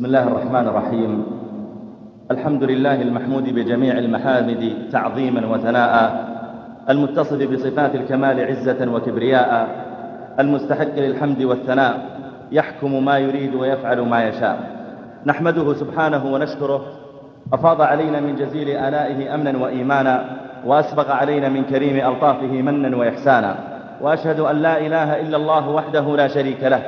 بسم الله الرحمن الرحيم. الحمد لله المحمود بجميع المحامد تعظيما وثناء المتصف بصفات الكمال عزة وكبرياء المستحق للحمد والثناء يحكم ما يريد ويفعل ما يشاء. نحمده سبحانه ونشكره. أفاض علينا من جزيل آلائه أمنا وإيمانا وأسبغ علينا من كريم ألطافه منا وإحسانا. وأشهد أن لا إله إلا الله وحده لا شريك له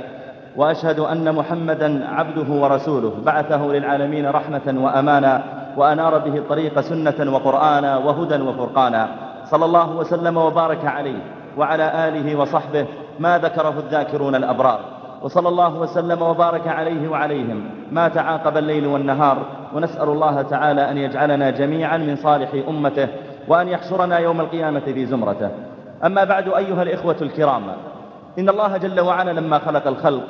وأشهد أن محمدا عبده ورسوله. بعثه للعالمين رحمة وأمانا وأنار به الطريق سنة وقرآنا وهدى وفرقانا. صلى الله وسلم وبارك عليه وعلى آله وصحبه ما ذكره الذاكرون الأبرار. وصلى الله وسلم وبارك عليه وعليهم. ما تعاقب الليل والنهار ونسأل الله تعالى أن يجعلنا جميعا من صالح أمته وأن يحشرنا يوم القيامة في زمرته. أما بعد أيها الإخوة الكرام إن الله جل وعلا لما خلق الخلق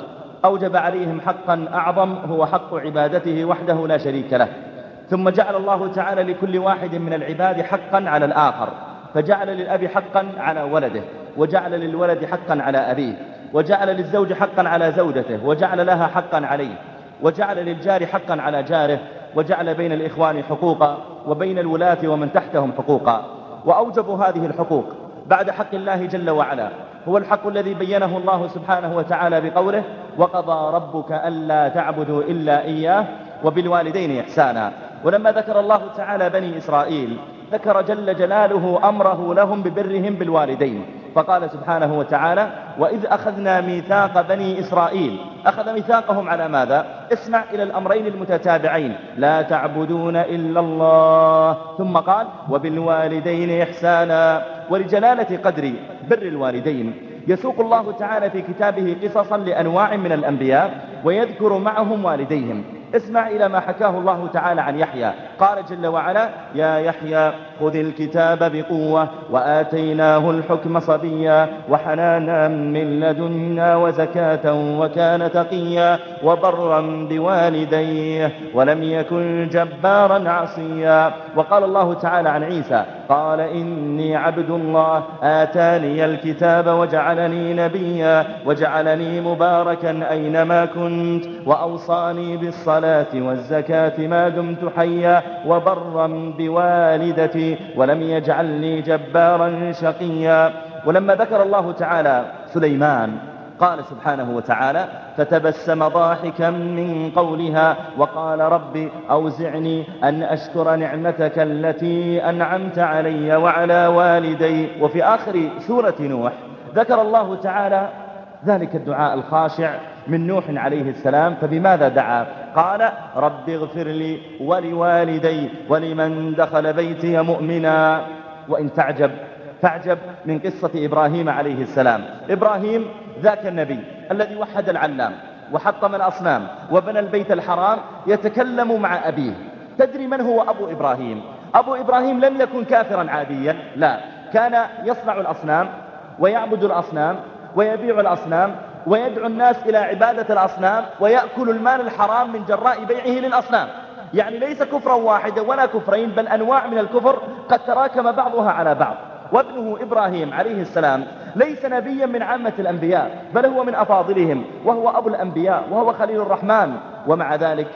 أوجب عليهم حقا أعظم هو حق عبادته وحده لا شريك له. ثم جعل الله تعالى لكل واحد من العباد حقا على الآخر. فجعل للأب حقا على ولده وجعل للولد حقا على أبيه وجعل للزوج حقا على زوجته وجعل لها حقا عليه وجعل للجار حقا على جاره وجعل بين الإخوان حقوقا وبين الولاة ومن تحتهم حقوقا. وأوجب هذه الحقوق بعد حق الله جل وعلا. هو الحق الذي بينه الله سبحانه وتعالى بقوله وقضى ربك ألا تعبدوا إلا إياه وبالوالدين إحسانا. ولما ذكر الله تعالى بني إسرائيل ذكر جل جلاله أمره لهم ببرهم بالوالدين. فقال سبحانه وتعالى وإذ أخذنا ميثاق بني إسرائيل أخذ ميثاقهم على ماذا؟ اسمع إلى الأمرين المتتابعين لا تعبدون إلا الله ثم قال وبالوالدين إحسانا ولجلالة قدر بر الوالدين يسوق الله تعالى في كتابه قصصا لأنواع من الأنبياء ويذكر معهم والديهم اسمع إلى ما حكاه الله تعالى عن يحيى. قال جل وعلا يا يحيى خذ الكتاب بقوة وآتيناه الحكم صبيا وحنانا من لدنا وزكاة وكان تقيا وبرا بوالديه ولم يكن جبارا عصيا. وقال الله تعالى عن عيسى قال إني عبد الله آتاني الكتاب وجعلني نبيا وجعلني مباركا أينما كنت وأوصاني بالصلاة والزكاة ما دمت حيا وبرا بوالدتي ولم يجعلني جبارا شقيا. ولما ذكر الله تعالى سليمان قال سبحانه وتعالى فتبسم ضاحكا من قولها وقال رب أوزعني أن أشكر نعمتك التي أنعمت علي وعلى والدي وفي آخر سورة نوح ذكر الله تعالى ذلك الدعاء الخاشع من نوح عليه السلام. فبماذا دعا؟ قال رب اغفر لي ولوالدي ولمن دخل بيتي مؤمنا. وإن تعجب فاعجب من قصة إبراهيم عليه السلام. إبراهيم ذاك النبي الذي وحد العلام وحطم الأصنام وبنى البيت الحرام يتكلم مع أبيه. تدري من هو أبو إبراهيم؟ أبو إبراهيم لم يكن كافرا عاديا لا. كان يصنع الأصنام ويعبد الأصنام ويبيع الأصنام ويدعو الناس إلى عبادة الأصنام ويأكل المال الحرام من جراء بيعه للأصنام. يعني ليس كفرا واحدا ولا كفرين بل أنواع من الكفر قد تراكم بعضها على بعض. وابنه إبراهيم عليه السلام ليس نبيا من عامة الأنبياء بل هو من أفاضلهم وهو أبو الأنبياء وهو خليل الرحمن. ومع ذلك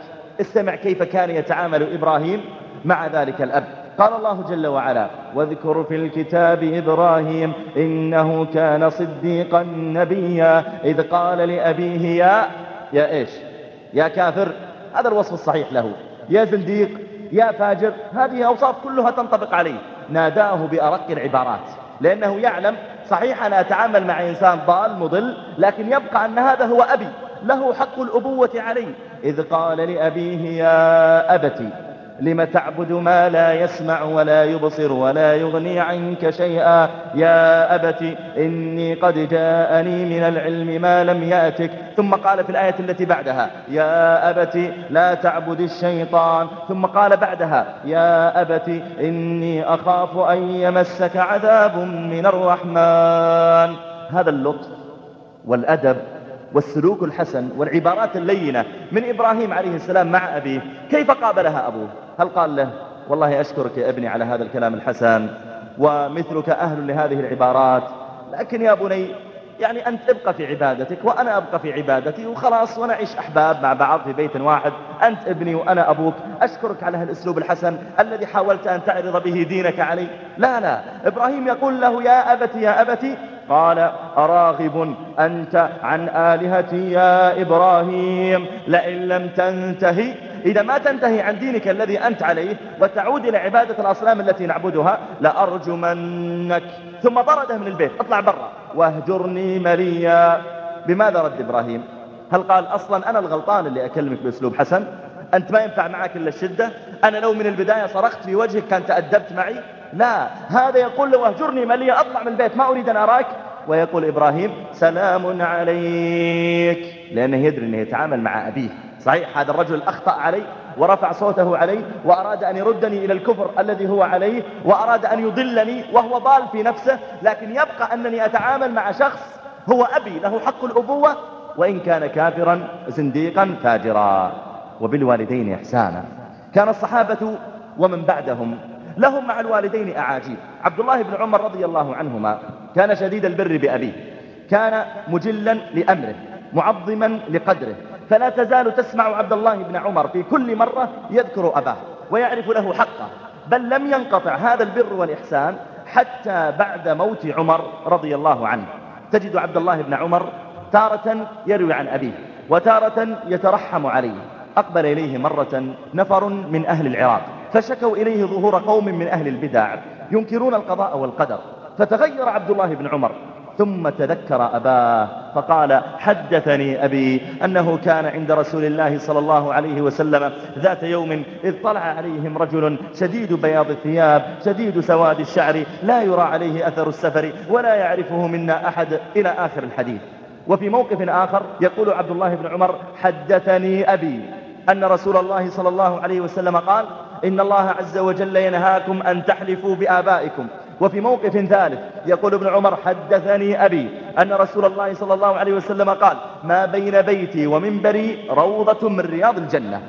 استمع كيف كان يتعامل إبراهيم مع ذلك الأب. قال الله جل وعلا واذكر في الكتاب إبراهيم إنه كان صديقا نبيا إذ قال لأبيه يا يا إيش؟ يا كافر؟ هذا الوصف الصحيح له. يا زنديق يا فاجر هذه أوصاف كلها تنطبق عليه. ناداه بأرق العبارات لأنه يعلم صحيح أنا أتعامل مع إنسان ضال مضل لكن يبقى أن هذا هو أبي له حق الأبوة عليه. إذ قال لأبيه يا أبتي لم تعبد ما لا يسمع ولا يبصر ولا يغني عنك شيئا؟ يا أبت إني قد جاءني من العلم ما لم يأتك. ثم قال في الآية التي بعدها يا أبت لا تعبد الشيطان. ثم قال بعدها يا أبت إني أخاف أن يمسك عذاب من الرحمن. هذا اللطف والأدب والسلوك الحسن والعبارات اللينة من إبراهيم عليه السلام مع أبيه. كيف قابلها أبوه؟ هل قال له والله أشكرك يا ابني على هذا الكلام الحسن ومثلك أهل لهذه العبارات لكن يا بني يعني أنت ابقى في عبادتك وأنا أبقى في عبادتي وخلاص ونعيش أحباب مع بعض في بيت واحد أنت ابني وأنا أبوك أشكرك على هالأسلوب الحسن الذي حاولت أن تعرض به دينك علي. لا لا إبراهيم يقول له يا أبتي يا أبتي قال أراغب أنت عن آلهتي يا إبراهيم لئن لم تنتهي إذا ما تنتهي عن دينك الذي أنت عليه وتعود إلى عبادة الأصنام التي نعبدها لأرجمنك. ثم طرده من البيت. اطلع برا. واهجرني مليا. بماذا رد إبراهيم؟ هل قال أصلا أنا الغلطان اللي أكلمك بأسلوب حسن؟ أنت ما ينفع معك إلا الشدة؟ أنا لو من البداية صرخت في وجهك كان تأدبت معي؟ لا. هذا يقول له أهجرني مليا أطلع من البيت ما أريد أن أراك. ويقول إبراهيم سلام عليك. لأنه يدري أنه يتعامل مع أبيه. صحيح هذا الرجل أخطأ علي ورفع صوته علي وأراد أن يردني إلى الكفر الذي هو عليه وأراد أن يضلني وهو ضال في نفسه لكن يبقى أنني أتعامل مع شخص هو أبي له حق الأبوة وإن كان كافرا زنديقا فاجرا وبالوالدين إحسانا. كان الصحابة ومن بعدهم. لهم مع الوالدين أعاجيب. عبد الله بن عمر رضي الله عنهما كان شديد البر بأبيه. كان مجلا لأمره معظما لقدره. فلا تزال تسمع عبد الله بن عمر في كل مرة يذكر أباه ويعرف له حقه بل لم ينقطع هذا البر والإحسان حتى بعد موت عمر رضي الله عنه. تجد عبد الله بن عمر تارة يروي عن أبيه وتارة يترحم عليه. أقبل إليه مرة نفر من أهل العراق فشكوا إليه ظهور قوم من أهل البدع ينكرون القضاء والقدر. فتغير عبد الله بن عمر ثم تذكر أباه فقال حدثني أبي أنه كان عند رسول الله صلى الله عليه وسلم ذات يوم إذ طلع عليهم رجل شديد بياض الثياب شديد سواد الشعر لا يرى عليه أثر السفر ولا يعرفه منا أحد إلى آخر الحديث. وفي موقف آخر يقول عبد الله بن عمر حدثني أبي أن رسول الله صلى الله عليه وسلم قال إن الله عز وجل ينهاكم أن تحلفوا بآبائكم. وفي موقف ثالث يقول ابن عمر حدثني أبي أن رسول الله صلى الله عليه وسلم قال ما بين بيتي ومنبري روضة من رياض الجنة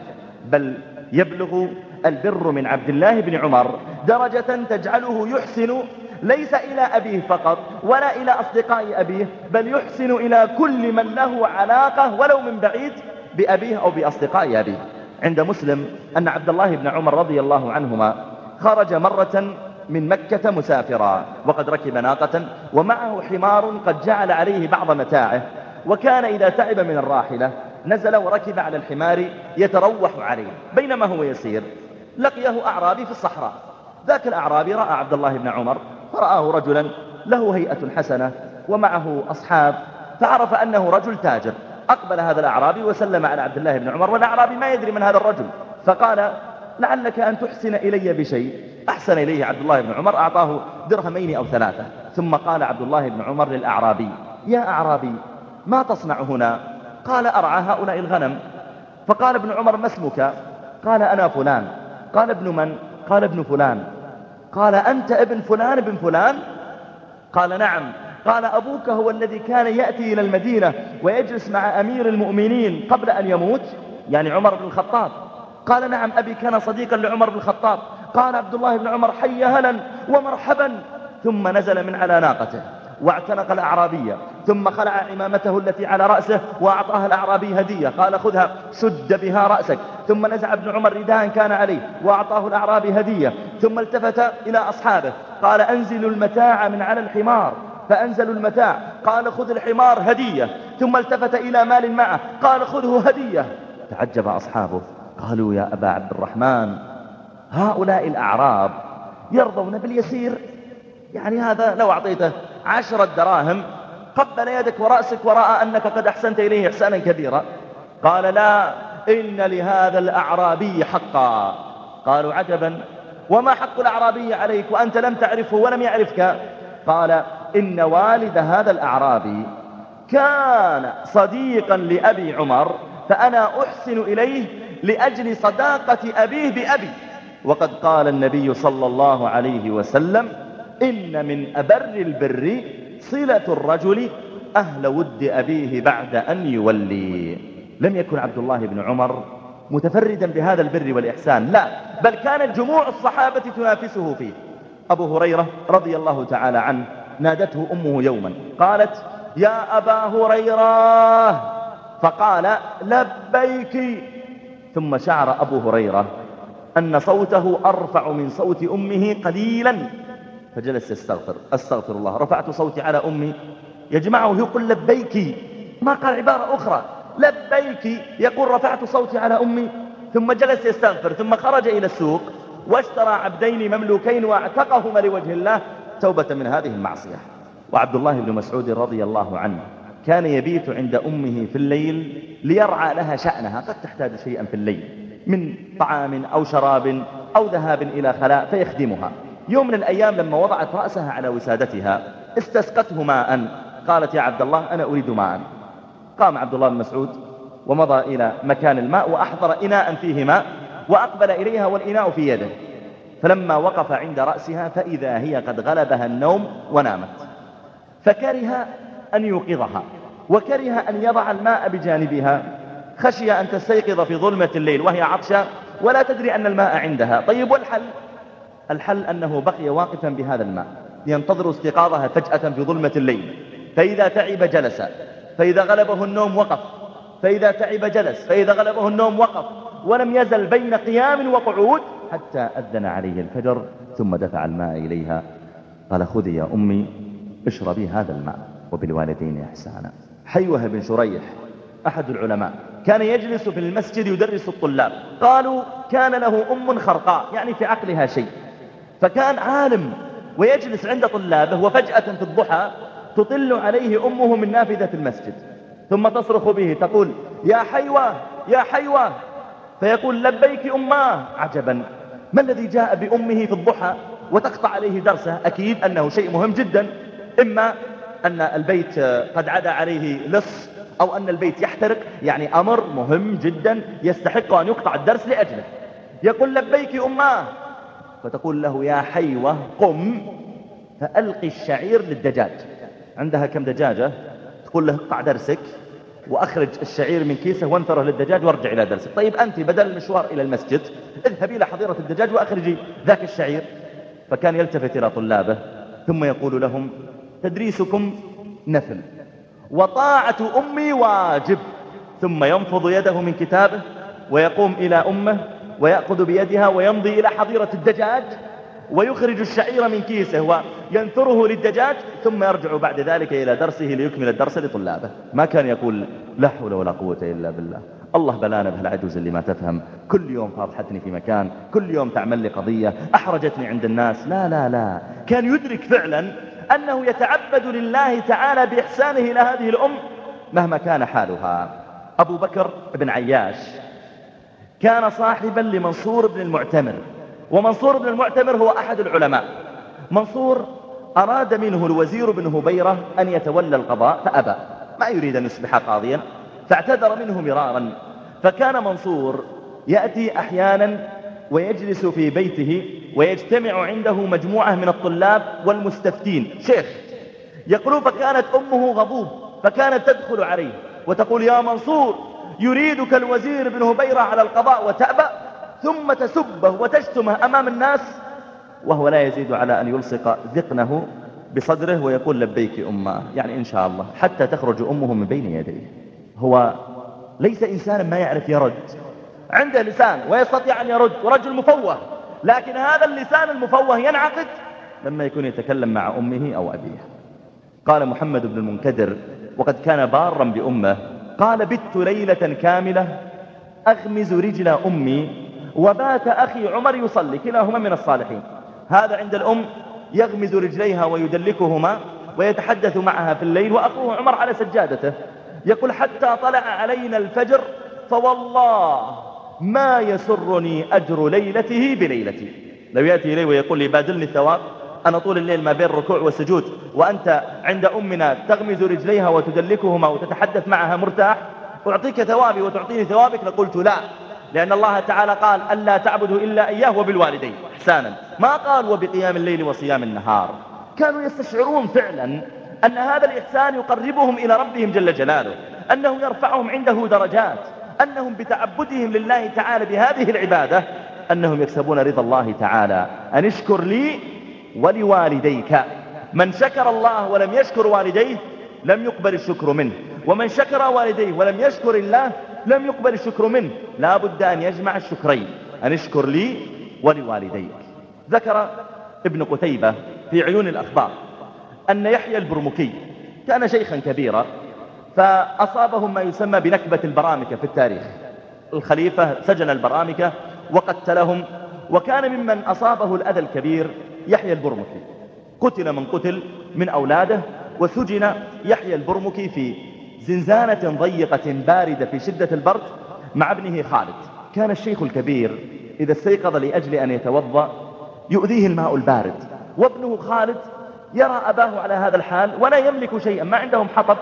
بل يبلغ البر من عبد الله بن عمر درجة تجعله يحسن ليس إلى أبيه فقط ولا إلى أصدقاء أبيه بل يحسن إلى كل من له علاقة ولو من بعيد بأبيه أو بأصدقاء أبيه. عند مسلم أن عبد الله بن عمر رضي الله عنهما خرج مرة من مكة مسافرا وقد ركب ناقة ومعه حمار قد جعل عليه بعض متاعه وكان إذا تعب من الراحلة نزل وركب على الحمار يتروح عليه بينما هو يسير. لقيه أعرابي في الصحراء. ذاك الأعرابي رأى عبد الله بن عمر فرآه رجلا له هيئة حسنة ومعه أصحاب فعرف أنه رجل تاجر. أقبل هذا الأعرابي وسلم على عبد الله بن عمر والأعرابي ما يدري من هذا الرجل فقال لعلك أن تحسن إلي بشيء. أحسن إليه عبد الله بن عمر أعطاه درهمين أو ثلاثة. ثم قال عبد الله بن عمر للأعرابي يا أعرابي ما تصنع هنا؟ قال أرعى هؤلاء الغنم. فقال ابن عمر ما اسمك؟ قال أنا فلان. قال ابن من؟ قال ابن فلان. قال أنت ابن فلان ابن فلان؟ قال نعم. قال أبوك هو الذي كان يأتي إلى المدينة ويجلس مع أمير المؤمنين قبل أن يموت؟ يعني عمر بن الخطاب. قال نعم أبي كان صديقا لعمر بن الخطاب. قال عبد الله بن عمر حي هلا ومرحبا. ثم نزل من على ناقته واعتنق الأعرابية. ثم خلع عمامته التي على رأسه وأعطاها الأعرابي هدية. قال خذها سد بها رأسك. ثم نزع ابن عمر رداء كان عليه وأعطاه الأعرابي هدية. ثم التفت إلى أصحابه. قال أنزلوا المتاع من على الحمار. فأنزلوا المتاع. قال خذ الحمار هدية. ثم التفت إلى مال معه. قال خذه هدية. تعجب أصحابه. قالوا يا أبا عبد الرحمن هؤلاء الأعراب يرضون باليسير. يعني هذا لو أعطيته عشرة دراهم قبل يدك ورأسك ورأى أنك قد أحسنت إليه إحسانا كبيرا. قال لا إن لهذا الأعرابي حقا. قالوا عجبا وما حق الأعرابي عليك وأنت لم تعرفه ولم يعرفك؟ قال إن والد هذا الأعرابي كان صديقا لأبي عمر فأنا أحسن إليه لأجل صداقة أبيه بأبي. وقد قال النبي صلى الله عليه وسلم إن من أبر البر صلة الرجل أهل ود أبيه بعد أن يولي. لم يكن عبد الله بن عمر متفردا بهذا البر والإحسان لا بل كانت جموع الصحابة تنافسه فيه. أبو هريرة رضي الله تعالى عنه نادته أمه يوما قالت يا أبا هريرة! فقال لبيك! ثم شعر أبو هريرة أن صوته أرفع من صوت أمه قليلا. فجلس يستغفر. أستغفر الله. رفعت صوتي على أمي. يجمعه يقول لبيك. ما قال عبارة أخرى. لبيك. يقول رفعت صوتي على أمي. ثم جلس يستغفر. ثم خرج إلى السوق. واشترى عبدين مملوكين واعتقهما لوجه الله. توبة من هذه المعصية. وعبد الله بن مسعود رضي الله عنه كان يبيت عند أمه في الليل ليرعى لها شأنها. قد تحتاج شيئا في الليل. من طعام أو شراب أو ذهاب إلى خلاء فيخدمها. يوم من الأيام لما وضعت رأسها على وسادتها استسقته ماء. قالت يا عبد الله أنا أريد ماء. قام عبد الله بن مسعود ومضى إلى مكان الماء وأحضر إناء فيه ماء وأقبل إليها والإناء في يده. فلما وقف عند رأسها فإذا هي قد غلبها النوم ونامت. فكره أن يوقظها وكره أن يضع الماء بجانبها. خشي أن تستيقظ في ظلمة الليل وهي عطشة ولا تدري أن الماء عندها. طيب والحل؟ الحل أنه بقي واقفا بهذا الماء ينتظر استيقاظها فجأة في ظلمة الليل. فإذا تعب جلس فإذا غلبه النوم وقف. فإذا تعب جلس فإذا غلبه النوم وقف. ولم يزل بين قيام وقعود حتى أذن عليه الفجر ثم دفع الماء إليها. قال خذي يا أمي اشربي هذا الماء وبالوالدين إحسانا. حيوة بن شريح أحد العلماء. كان يجلس في المسجد يدرس الطلاب. قالوا كان له أم خرقاء يعني في عقلها شيء. فكان عالم ويجلس عند طلابه وفجأة في الضحى تطل عليه أمه من نافذة المسجد. ثم تصرخ به تقول يا حيوة يا حيوة. فيقول لبيك أماه. عجبا. ما الذي جاء بأمه في الضحى وتقطع عليه درسه؟ أكيد أنه شيء مهم جدا. إما أن البيت قد عدا عليه لص أو أن البيت يحترق يعني أمر مهم جدا يستحق أن يقطع الدرس لأجله. يقول لبيك أماه فتقول له يا حيوة قم فألقي الشعير للدجاج. عندها كم دجاجة؟ تقول له اقطع درسك وأخرج الشعير من كيسه وانثره للدجاج وارجع إلى درسك. طيب أنت بدل المشوار إلى المسجد اذهبي إلى حظيرة الدجاج وأخرجي ذاك الشعير. فكان يلتفت إلى طلابه ثم يقول لهم تدريسكم نفل. وطاعة أمي واجب. ثم ينفض يده من كتابه ويقوم إلى أمه ويأخذ بيدها ويمضي إلى حظيرة الدجاج ويخرج الشعير من كيسه وينثره للدجاج ثم يرجع بعد ذلك إلى درسه ليكمل الدرس لطلابه. ما كان يقول لا حول ولا قوة إلا بالله. الله بلانا بهالعجوز اللي ما تفهم. كل يوم فاضحتني في مكان كل يوم تعمل لي قضية أحرجتني عند الناس. لا لا لا. كان يدرك فعلا أنه يتعبد لله تعالى بإحسانه إلى هذه الأم مهما كان حالها. أبو بكر بن عياش كان صاحبا لمنصور بن المعتمر ومنصور بن المعتمر هو أحد العلماء. منصور أراد منه الوزير بن هبيرة أن يتولى القضاء فأبى. ما يريد أن يصبح قاضيا. فاعتذر منه مرارا. فكان منصور يأتي أحيانا ويجلس في بيته ويجتمع عنده مجموعة من الطلاب والمستفتين. شيخ يقولون فكانت أمه غضوب فكانت تدخل عليه وتقول يا منصور يريدك الوزير بن هبيرة على القضاء وتأبى ثم تسبه وتشتمه أمام الناس وهو لا يزيد على أن يلصق ذقنه بصدره ويقول لبيك أمه يعني إن شاء الله حتى تخرج أمه من بين يديه. هو ليس إنسانا ما يعرف يرد. عنده لسان ويستطيع أن يرد ورجل مفوه. لكن هذا اللسان المفوه ينعقد لما يكون يتكلم مع أمه أو أبيه. قال محمد بن المنكدر وقد كان بارا بأمه قال بت ليلة كاملة أغمز رجل أمي وبات أخي عمر يصلي. كلاهما من الصالحين. هذا عند الأم يغمز رجليها ويدلكهما ويتحدث معها في الليل وأخوه عمر على سجادته. يقول حتى طلع علينا الفجر فوالله ما يسرني أجر ليلته بليلتي. لو يأتي إلي ويقول لي بادلني الثواب أنا طول الليل ما بين الركوع والسجود وأنت عند أمنا تغمز رجليها وتدلكهما وتتحدث معها مرتاح أعطيك ثوابي وتعطيني ثوابك؟ لقلت لا لأن الله تعالى قال ألا تعبدوا إلا إياه وبالوالدين إحسانا. ما قال وبقيام الليل وصيام النهار؟ كانوا يستشعرون فعلا أن هذا الإحسان يقربهم إلى ربهم جل جلاله أنه يرفعهم عنده درجات. أنهم بتعبدهم لله تعالى بهذه العبادة أنهم يكسبون رضا الله تعالى. أن اشكر لي ولوالديك. من شكر الله ولم يشكر والديه لم يقبل الشكر منه. ومن شكر والديه ولم يشكر الله لم يقبل الشكر منه. لا بد أن يجمع الشكرين. أن اشكر لي ولوالديك. ذكر ابن قتيبة في عيون الأخبار أن يحيى البرمكي كان شيخا كبيرا. فأصابهم ما يسمى بنكبة البرامكة في التاريخ. الخليفة سجن البرامكة وقتلهم وكان ممن أصابه الأذى الكبير يحيى البرمكي. قتل من قتل من أولاده وسجن يحيى البرمكي في زنزانة ضيقة باردة في شدة البرد مع ابنه خالد. كان الشيخ الكبير إذا استيقظ لأجل أن يتوضأ يؤذيه الماء البارد وابنه خالد يرى أباه على هذا الحال ولا يملك شيئا ما عندهم حطب.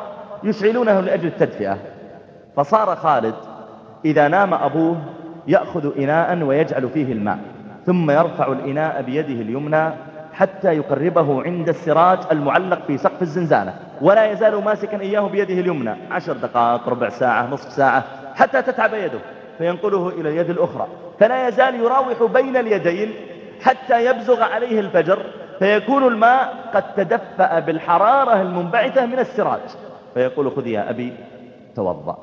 يشعلونه لأجل التدفئة. فصار خالد إذا نام أبوه يأخذ إناء ويجعل فيه الماء ثم يرفع الإناء بيده اليمنى حتى يقربه عند السراج المعلق في سقف الزنزانة ولا يزال ماسكا إياه بيده اليمنى عشر دقائق ربع ساعة نصف ساعة حتى تتعب يده فينقله إلى اليد الأخرى. فلا يزال يراوح بين اليدين حتى يبزغ عليه الفجر فيكون الماء قد تدفأ بالحرارة المنبعثة من السراج. فيقول خذ يا أبي توضأ.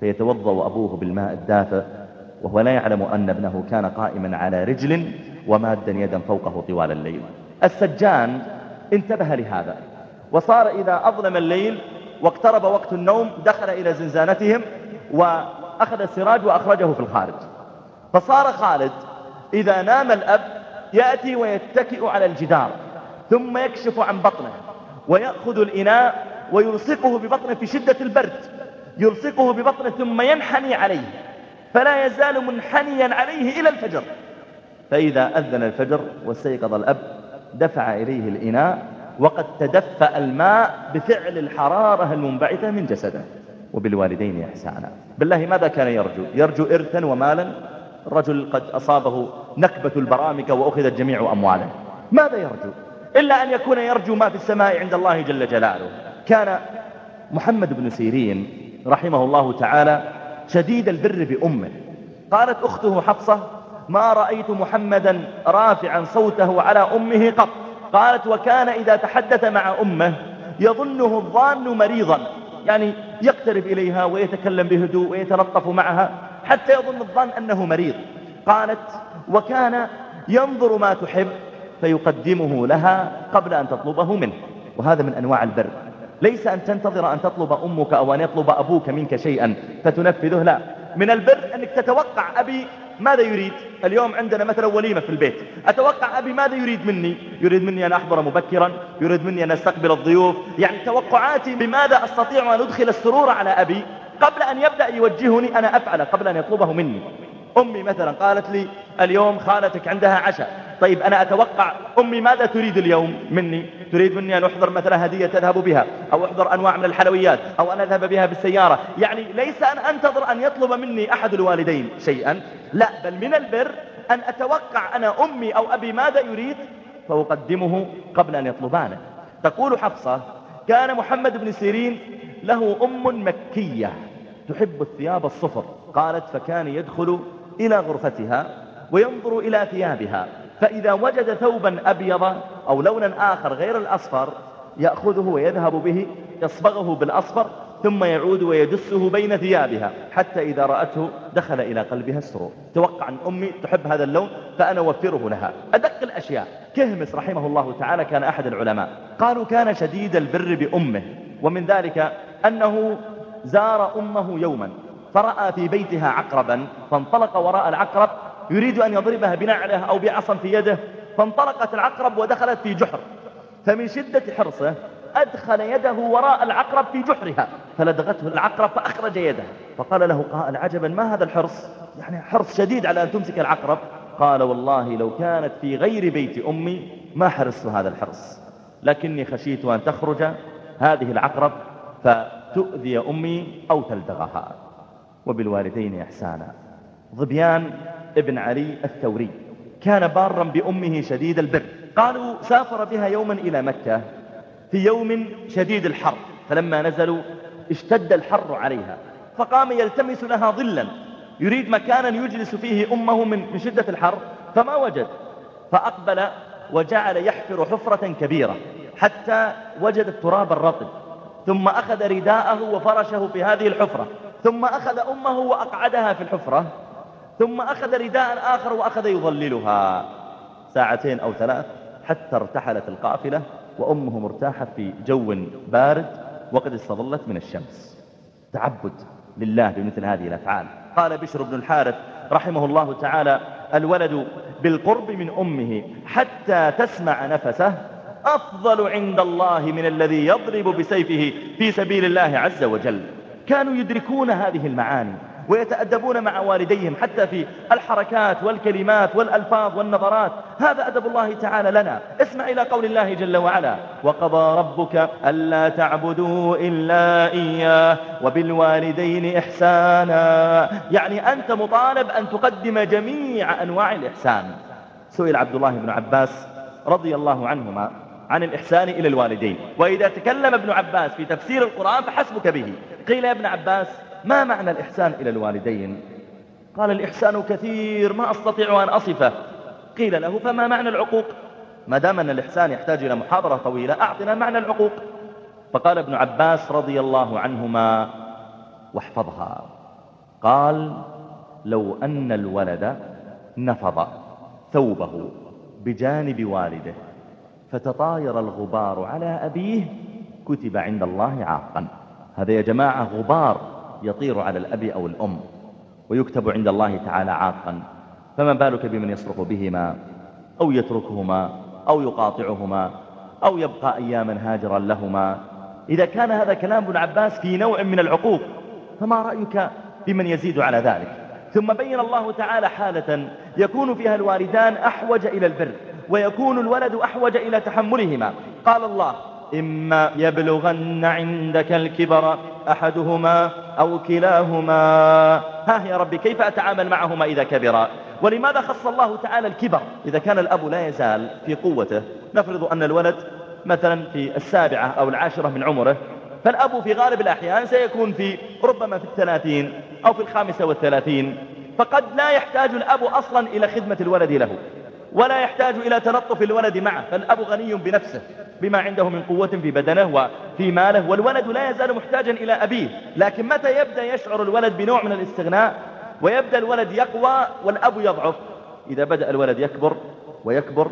فيتوضأ أبوه بالماء الدافئ وهو لا يعلم أن ابنه كان قائما على رجل ومادا يدا فوقه طوال الليل. السجان انتبه لهذا وصار إذا أظلم الليل واقترب وقت النوم دخل إلى زنزانتهم وأخذ السراج وأخرجه في الخارج. فصار خالد إذا نام الأب يأتي ويتكئ على الجدار ثم يكشف عن بطنه ويأخذ الإناء ويلصقه ببطنه في شدة البرد يلصقه ببطنه ثم ينحني عليه فلا يزال منحنيا عليه إلى الفجر. فإذا أذن الفجر واستيقظ الأب دفع إليه الإناء وقد تدفأ الماء بفعل الحرارة المنبعثة من جسده. وبالوالدين إحسانا. بالله ماذا كان يرجو؟ يرجو إرثا ومالا. الرجل قد أصابه نكبة البرامك وأخذت جميع أمواله. ماذا يرجو؟ إلا أن يكون يرجو ما في السماء عند الله جل جلاله. كان محمد بن سيرين رحمه الله تعالى شديد البر بأمه. قالت أخته حفصة ما رأيت محمدا رافعا صوته على أمه قط. قالت وكان إذا تحدث مع أمه يظنه الظان مريضا. يعني يقترب إليها ويتكلم بهدوء ويتلطف معها حتى يظن الظن أنه مريض. قالت وكان ينظر ما تحب فيقدمه لها قبل أن تطلبه منه. وهذا من أنواع البر. ليس أن تنتظر أن تطلب أمك أو أن يطلب أبوك منك شيئا. فتنفذه لا. من البر أنك تتوقع أبي ماذا يريد؟ اليوم عندنا مثلا وليمة في البيت. أتوقع أبي ماذا يريد مني؟ يريد مني أن أحضر مبكرا يريد مني أن أستقبل الضيوف. يعني توقعاتي بماذا أستطيع أن أدخل السرور على أبي؟ قبل أن يبدأ يوجهني أنا أفعل قبل أن يطلبه مني. أمي مثلا قالت لي اليوم خالتك عندها عشاء. طيب أنا أتوقع أمي ماذا تريد اليوم مني؟ تريد مني أن أحضر مثلا هدية تذهب بها أو أحضر أنواع من الحلويات أو أن أذهب بها بالسيارة. يعني ليس أن أنتظر أن يطلب مني أحد الوالدين شيئا لا بل من البر أن أتوقع أنا أمي أو أبي ماذا يريد؟ فأقدمه قبل أن يطلبانه. تقول حفصة كان محمد بن سيرين له أم مكية تحب الثياب الصفر. قالت فكان يدخل إلى غرفتها وينظر إلى ثيابها فإذا وجد ثوبا أبيض أو لونا آخر غير الأصفر يأخذه ويذهب به يصبغه بالأصفر ثم يعود ويدسه بين ثيابها حتى إذا رأته دخل إلى قلبها السرور. توقع أن أمي تحب هذا اللون فأنا أوفره لها. أدق الأشياء. كهمس رحمه الله تعالى كان أحد العلماء. قالوا كان شديد البر بأمه ومن ذلك أنه زار أمه يوما. فرأى في بيتها عقربا فانطلق وراء العقرب يريد أن يضربها بنعله أو بعصا في يده فانطلقت العقرب ودخلت في جحر. فمن شدة حرصه أدخل يده وراء العقرب في جحرها فلدغته العقرب فأخرج يده. فقال له قائل عجبا ما هذا الحرص؟ يعني حرص شديد على أن تمسك العقرب. قال والله لو كانت في غير بيت أمي ما حرصت هذا الحرص. لكني خشيت أن تخرج هذه العقرب فتؤذي أمي أو تلدغها. وبالوالدين إحسانا. ظبيان ابن علي الثوري كان بارا بأمه شديد البر. قالوا سافر بها يوما إلى مكة في يوم شديد الحر فلما نزلوا اشتد الحر عليها فقام يلتمس لها ظلا. يريد مكانا يجلس فيه أمه من شدة الحر فما وجد فأقبل وجعل يحفر حفرة كبيرة حتى وجد التراب الرطب ثم أخذ رداءه وفرشه في هذه الحفرة. ثم أخذ أمه وأقعدها في الحفرة ثم أخذ رداء آخر وأخذ يظللها. ساعتين أو ثلاث حتى ارتحلت القافلة وأمه مرتاحة في جو بارد وقد استظلت من الشمس. تعبد لله بمثل هذه الأفعال. قال بشر بن الحارث رحمه الله تعالى الولد بالقرب من أمه حتى تسمع نفسه أفضل عند الله من الذي يضرب بسيفه في سبيل الله عز وجل. كانوا يدركون هذه المعاني ويتأدبون مع والديهم حتى في الحركات والكلمات والألفاظ والنظرات. هذا أدب الله تعالى لنا. اسمع إلى قول الله جل وعلا وقضى ربك ألا تعبدوا إلا إياه وبالوالدين إحسانا. يعني أنت مطالب أن تقدم جميع أنواع الإحسان. سئل عبد الله بن عباس رضي الله عنهما. عن الإحسان إلى الوالدين. وإذا تكلم ابن عباس في تفسير القرآن فحسبك به. قيل يا ابن عباس ما معنى الإحسان إلى الوالدين؟ قال الإحسان كثير ما أستطيع أن أصفه. قيل له فما معنى العقوق؟ ما دام أن الإحسان يحتاج إلى محاضرة طويلة أعطنا معنى العقوق. فقال ابن عباس رضي الله عنهما واحفظها. قال لو أن الولد نفض ثوبه بجانب والده فتطاير الغبار على أبيه كتب عند الله عاقا. هذا يا جماعة غبار يطير على الأب أو الأم ويكتب عند الله تعالى عاقا. فما بالك بمن يصرخ بهما أو يتركهما أو يقاطعهما أو يبقى أياما هاجرا لهما؟ إذا كان هذا كلام ابن عباس في نوع من العقوق فما رأيك بمن يزيد على ذلك؟ ثم بين الله تعالى حالة يكون فيها الوالدان أحوج إلى البر. ويكون الولد أحوج إلى تحملهما. قال الله إما يبلغن عندك الكبر أحدهما أو كلاهما. ها يا ربي كيف أتعامل معهما إذا كبرا؟ ولماذا خص الله تعالى الكبر؟ إذا كان الأب لا يزال في قوته. نفرض أن الولد مثلا في السابعة أو العاشرة من عمره فالأب في غالب الأحيان سيكون في ربما في الثلاثين أو في الخامسة والثلاثين فقد لا يحتاج الأب أصلا إلى خدمة الولد له. ولا يحتاج إلى تلطف الولد معه فالأب غني بنفسه بما عنده من قوة في بدنه وفي ماله والولد لا يزال محتاجا إلى أبيه. لكن متى يبدأ يشعر الولد بنوع من الاستغناء؟ ويبدأ الولد يقوى والأب يضعف. إذا بدأ الولد يكبر ويكبر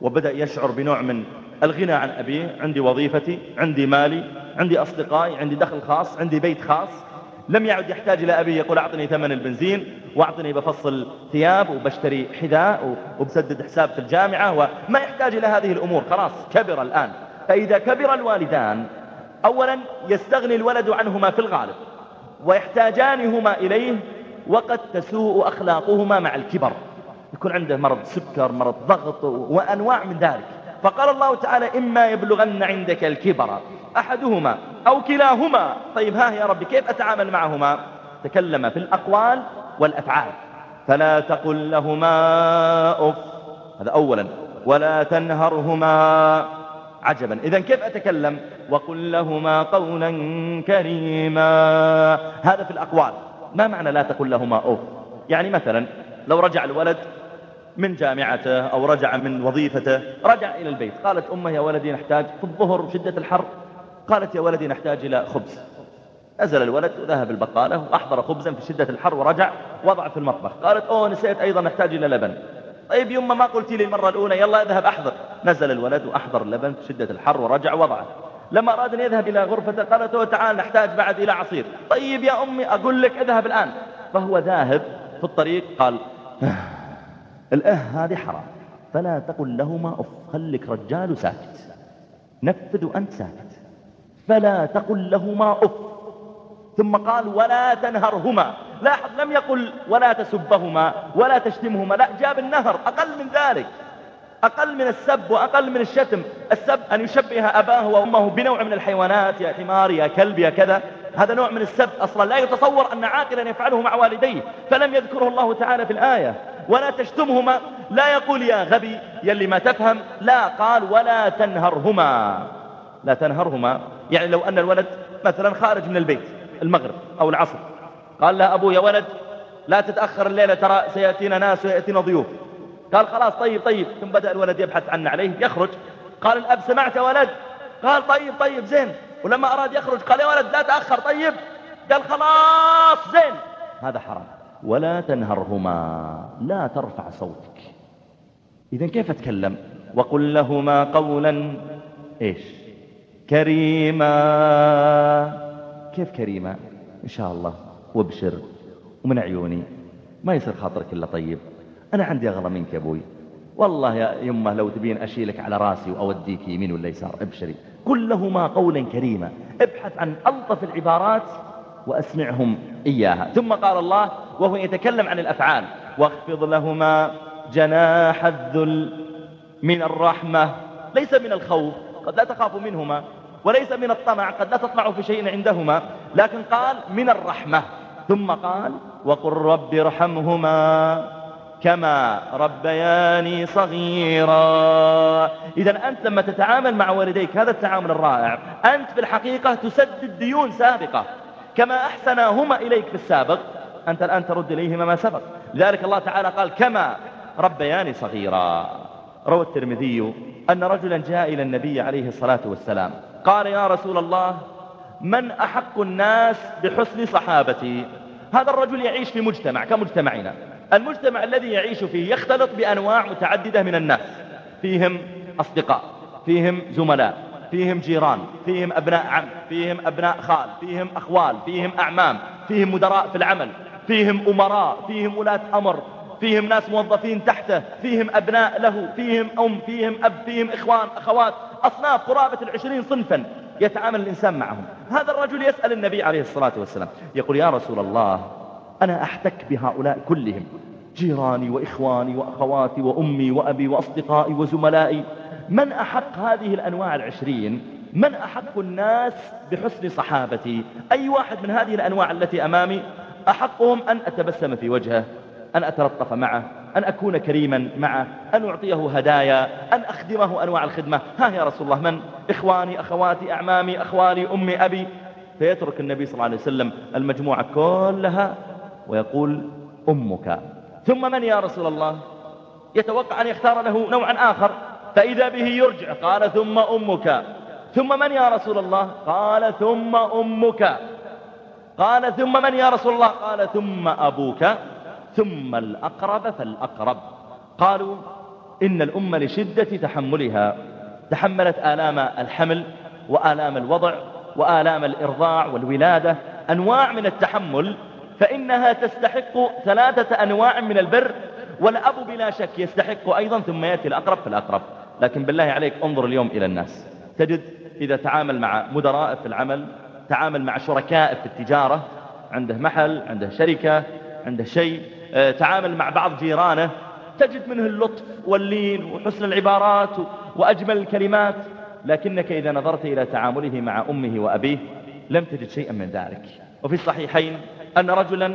وبدأ يشعر بنوع من الغنى عن أبيه عندي وظيفتي عندي مالي عندي أصدقائي عندي دخل خاص عندي بيت خاص لم يعد يحتاج إلى أبيه يقول أعطني ثمن البنزين وأعطني بفصل ثياب وبشتري حذاء وبسدد حساب في الجامعة وما يحتاج إلى هذه الأمور. خلاص كبر الآن. فإذا كبر الوالدان أولا يستغني الولد عنهما في الغالب ويحتاجانهما إليه وقد تسوء أخلاقهما مع الكبر. يكون عنده مرض سكر مرض ضغط وأنواع من ذلك. فقال الله تعالى إما يبلغن عندك الكبر أحدهما أو كلاهما. طيب ها يا ربي كيف أتعامل معهما؟ تكلم في الأقوال والأفعال. فلا تقل لهما أف. هذا أولا. ولا تنهرهما. عجبا. إذا كيف أتكلم؟ وقل لهما قولا كريما. هذا في الأقوال. ما معنى لا تقل لهما أف؟ يعني مثلا لو رجع الولد من جامعته أو رجع من وظيفته رجع إلى البيت قالت أمه يا ولدي نحتاج في الظهر شدة الحر. قالت يا ولدي نحتاج إلى خبز. نزل الولد وذهب البقالة وأحضر خبزا في شدة الحر ورجع وضع في المطبخ. قالت أوه نسيت أيضا نحتاج إلى لبن. طيب يما ما قلت لي المرة الأولى يلا اذهب أحضر. نزل الولد وأحضر اللبن في شدة الحر ورجع وضعه. لما أراد أن يذهب إلى غرفته قالت أوه تعال نحتاج بعد إلى عصير. طيب يا أمي أقول لك اذهب الآن. فهو ذاهب في الطريق قال الأه هذه حرام. فلا تقل لهما أف خلك رجال ساكت نفذ وأنت ساكت. فلا تقل لهما أف. ثم قال ولا تنهرهما. لاحظ لم يقل ولا تسبهما ولا تشتمهما. لا جاب النهر أقل من ذلك. أقل من السب وأقل من الشتم. السب أن يشبه أباه وأمه بنوع من الحيوانات يا حمار يا كلب يا كذا. هذا نوع من السب أصلا. لا يتصور أن عاقلا يفعله مع والديه فلم يذكره الله تعالى في الآية. ولا تشتمهما. لا يقول يا غبي يلي ما تفهم لا قال ولا تنهرهما. لا تنهرهما. يعني لو أن الولد مثلا خارج من البيت المغرب أو العصر قال له أبو يا ولد لا تتأخر الليلة ترى سيأتينا ناس ويأتينا ضيوف. قال خلاص طيب طيب. ثم بدأ الولد يبحث عنه عليه يخرج. قال الأب سمعت ولد؟ قال طيب طيب زين. ولما أراد يخرج قال يا ولد لا تأخر طيب. قال خلاص زين. هذا حرام. ولا تنهرهما لا ترفع صوتك. إذا كيف أتكلم؟ وقل لهما قولا إيش؟ كريما. كيف كريما؟ إن شاء الله. وابشر. ومن عيوني. ما يصير خاطرك إلا طيب. أنا عندي أغلى منك يا أبوي. والله يا يمه لو تبين أشيلك على راسي وأوديك يمين ولا يسار ابشري. قل لهما قولا كريما. ابحث عن ألطف العبارات وأسمعهم إياها. ثم قال الله وهو يتكلم عن الأفعال. واخفض لهما جناح الذل من الرحمة. ليس من الخوف قد لا تخاف منهما. وليس من الطمع قد لا تطمع في شيء عندهما لكن قال من الرحمة. ثم قال وقل رب ارحمهما كما ربياني صغيرا. إذا أنت لما تتعامل مع والديك هذا التعامل الرائع. أنت في الحقيقة تسدد ديون سابقة. كما أحسناهما إليك في السابق أنت الآن ترد إليهما ما سبق. لذلك الله تعالى قال كما ربياني صغيرا. روى الترمذي أن رجلا جاء إلى النبي عليه الصلاة والسلام. قال يا رسول الله من أحق الناس بحسن صحابتي؟ هذا الرجل يعيش في مجتمع كمجتمعنا. المجتمع الذي يعيش فيه يختلط بأنواع متعددة من الناس. فيهم أصدقاء فيهم زملاء فيهم جيران فيهم أبناء عم فيهم أبناء خال فيهم أخوال فيهم أعمام فيهم مدراء في العمل فيهم أمراء فيهم ولاة أمر. فيهم ناس موظفين تحته فيهم أبناء له فيهم أم فيهم أب فيهم إخوان أخوات أصناف قرابة العشرين صنفا يتعامل الإنسان معهم. هذا الرجل يسأل النبي عليه الصلاة والسلام يقول يا رسول الله أنا أحتك بهؤلاء كلهم جيراني وإخواني وأخواتي وأمي وأبي وأصدقائي وزملائي. من أحق هذه الأنواع العشرين؟ من أحق الناس بحسن صحابتي؟ أي واحد من هذه الأنواع التي أمامي؟ أحقهم أن أتبسم في وجهه؟ أن أتلطف معه أن أكون كريما معه أن أعطيه هدايا أن أخدمه أنواع الخدمة. ها يا رسول الله من؟ إخواني أخواتي أعمامي أخوالي أمي أبي. فيترك النبي صلى الله عليه وسلم المجموعة كلها ويقول أمك. ثم من يا رسول الله؟ يتوقع أن يختار له نوعا آخر. فإذا به يرجع. قال ثم أمك. ثم من يا رسول الله؟ قال ثم أمك. قال ثم من يا رسول الله؟ قال ثم أبوك. ثم الأقرب فالأقرب. قالوا إن الأمة لشدة تحملها. تحملت آلام الحمل وآلام الوضع وآلام الإرضاع والولادة أنواع من التحمل فإنها تستحق ثلاثة أنواع من البر والأب بلا شك يستحق أيضا ثم يأتي الأقرب فالأقرب. لكن بالله عليك انظر اليوم إلى الناس. تجد إذا تعامل مع مدراء في العمل تعامل مع شركاء في التجارة عنده محل عنده شركة عنده شيء تعامل مع بعض جيرانه. تجد منه اللطف واللين وحسن العبارات وأجمل الكلمات. لكنك إذا نظرت إلى تعامله مع أمه وأبيه لم تجد شيئا من ذلك. وفي الصحيحين أن رجلا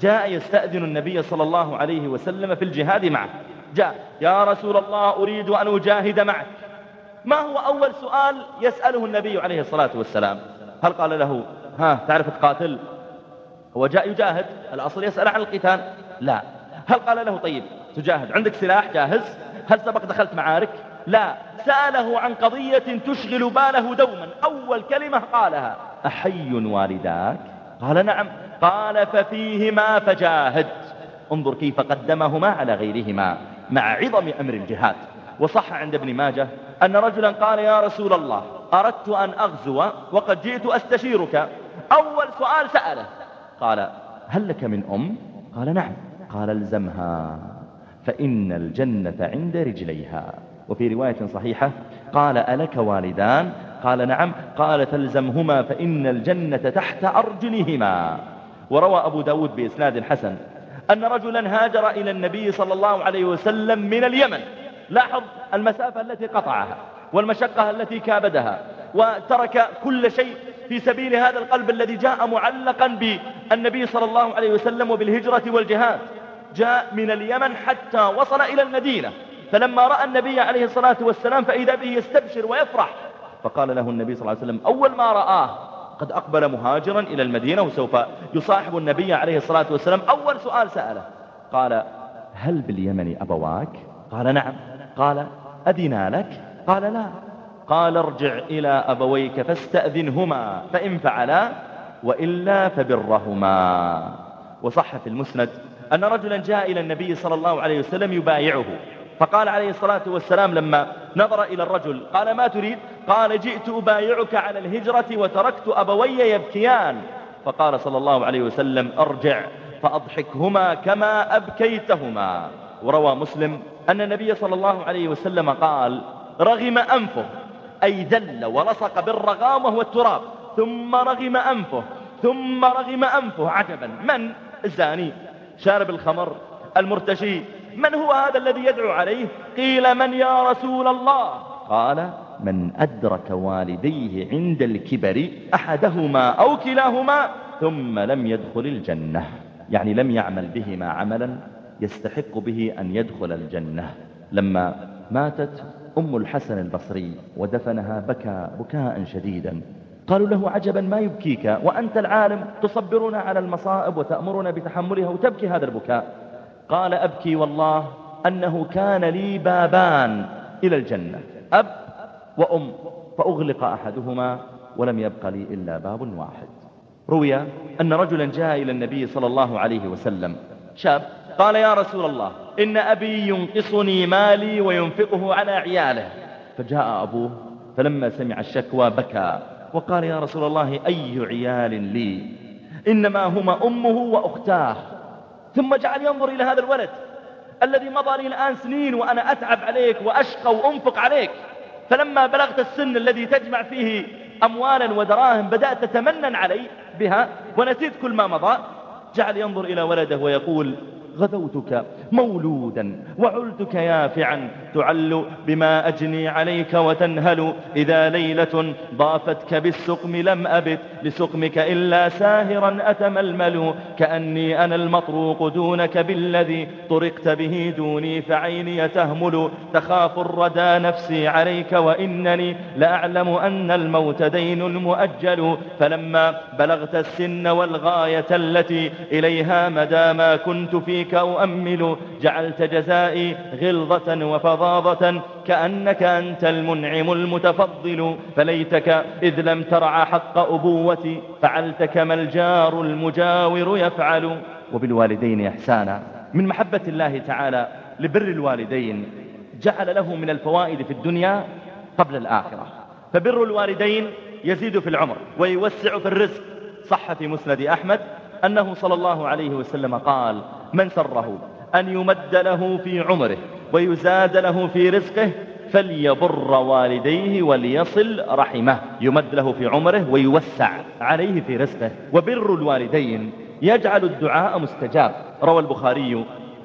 جاء يستأذن النبي صلى الله عليه وسلم في الجهاد معه. جاء يا رسول الله أريد أن أجاهد معك. ما هو أول سؤال يسأله النبي عليه الصلاة والسلام؟ هل قال له ها تعرف تقاتل هو جاء يجاهد؟ الأصل يسأل عن القتال. لا. هل قال له طيب تجاهد. عندك سلاح؟ جاهز. هل سبق دخلت معارك؟ لا. سأله عن قضية تشغل باله دوما. أول كلمة قالها. أحي والداك؟ قال نعم. قال ففيهما فجاهد. انظر كيف قدمهما على غيرهما مع عظم أمر الجهاد. وصح عند ابن ماجه أن رجلا قال يا رسول الله أردت أن أغزو وقد جئت أستشيرك. أول سؤال سأله. قال هل لك من أم؟ قال نعم. قال ألزمها. فإن الجنة عند رجليها. وفي رواية صحيحة قال ألك والدان؟ قال نعم. قال تلزمهما فإن الجنة تحت أرجلهما. وروى أبو داود بإسناد حسن أن رجلا هاجر إلى النبي صلى الله عليه وسلم من اليمن. لاحظ المسافة التي قطعها والمشقة التي كابدها وترك كل شيء في سبيل هذا القلب الذي جاء معلقا بالنبي صلى الله عليه وسلم وبالهجرة والجهاد جاء من اليمن حتى وصل إلى المدينة. فلما رأى النبي عليه الصلاة والسلام فإذا به يستبشر ويفرح فقال له النبي صلى الله عليه وسلم أول ما رآه قد أقبل مهاجرا إلى المدينة وسوف يصاحب النبي عليه الصلاة والسلام. أول سؤال سأله قال هل باليمن أبواك؟ قال نعم. قال أدنا لك؟ قال لا. قال ارجع إلى أبويك فاستأذنهما فإن فعلا وإلا فبرهما. وصح في المسند أن رجلا جاء إلى النبي صلى الله عليه وسلم يبايعه. فقال عليه الصلاة والسلام لما نظر إلى الرجل قال ما تريد؟ قال جئت أبايعك على الهجرة وتركت أبوي يبكيان. فقال صلى الله عليه وسلم أرجع فأضحكهما كما أبكيتهما. وروى مسلم أن النبي صلى الله عليه وسلم قال رغم أنفه. أي ذل ولصق بالرغام وهو التراب ثم رغم أنفه ثم رغم أنفه عجبا. من؟ الزاني. شارب الخمر المرتشي. من هو هذا الذي يدعو عليه؟ قيل من يا رسول الله؟ قال من أدرك والديه عند الكبر أحدهما أو كلاهما ثم لم يدخل الجنة. يعني لم يعمل بهما عملا يستحق به أن يدخل الجنة. لما ماتت أم الحسن البصري ودفنها بكى بكاء شديدا. قالوا له عجبا ما يبكيك وأنت العالم تصبرنا على المصائب وتأمرنا بتحملها وتبكي هذا البكاء. قال أبكي والله أنه كان لي بابان إلى الجنة. أب وأم فأغلق أحدهما ولم يبق لي إلا باب واحد. روي أن رجلا جاء إلى النبي صلى الله عليه وسلم. شاب قال يا رسول الله إن أبي ينقصني مالي وينفقه على عياله. فجاء أبوه فلما سمع الشكوى بكى وقال يا رسول الله أي عيال لي؟ إنما هما أمه وأختاه. ثم جعل ينظر إلى هذا الولد الذي مضى لي الآن سنين وأنا أتعب عليك وأشقى وأنفق عليك. فلما بلغت السن الذي تجمع فيه أموالا ودراهم بدأت تتمنن علي بها ونسيت كل ما مضى. جعل ينظر إلى ولده ويقول غدوتك مولودا وعلتك يافعا تعل بما أجني عليك وتنهل. إذا ليلة ضافتك بالسقم لم أبت لسقمك إلا ساهرا أتململ. كأني أنا المطروق دونك بالذي طرقت به دوني فعيني تهمل. تخاف الردى نفسي عليك وإنني لأعلم أن الموت دين مؤجل فلما بلغت السن والغاية التي إليها مدى ما كنت فيك أؤمل جعلت جزائي غلظة وفظاظة كأنك أنت المنعم المتفضل فليتك إذ لم ترعى حق أبوتي فعلت كما الجار المجاور يفعل. وبالوالدين إحسانا من محبة الله تعالى لبر الوالدين جعل له من الفوائد في الدنيا قبل الآخرة. فبر الوالدين يزيد في العمر ويوسع في الرزق. صح في مسند أحمد أنه صلى الله عليه وسلم قال من سره أن يمد له في عمره ويزاد له في رزقه فليبر والديه وليصل رحمه. يمد له في عمره ويوسع عليه في رزقه. وبر الوالدين يجعل الدعاء مستجاب. روى البخاري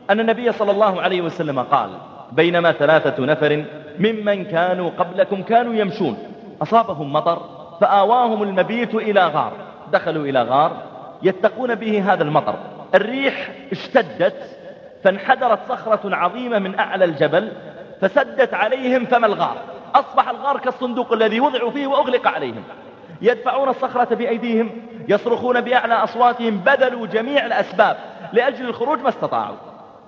أن النبي صلى الله عليه وسلم قال بينما ثلاثة نفر ممن كانوا قبلكم كانوا يمشون أصابهم مطر فآواهم المبيت إلى غار. دخلوا إلى غار يتقون به هذا المطر الريح اشتدت فانحدرت صخرة عظيمة من أعلى الجبل فسدت عليهم فم الغار. أصبح الغار كالصندوق الذي وضعوا فيه وأغلق عليهم. يدفعون الصخرة بأيديهم يصرخون بأعلى أصواتهم بذلوا جميع الأسباب لأجل الخروج ما استطاعوا.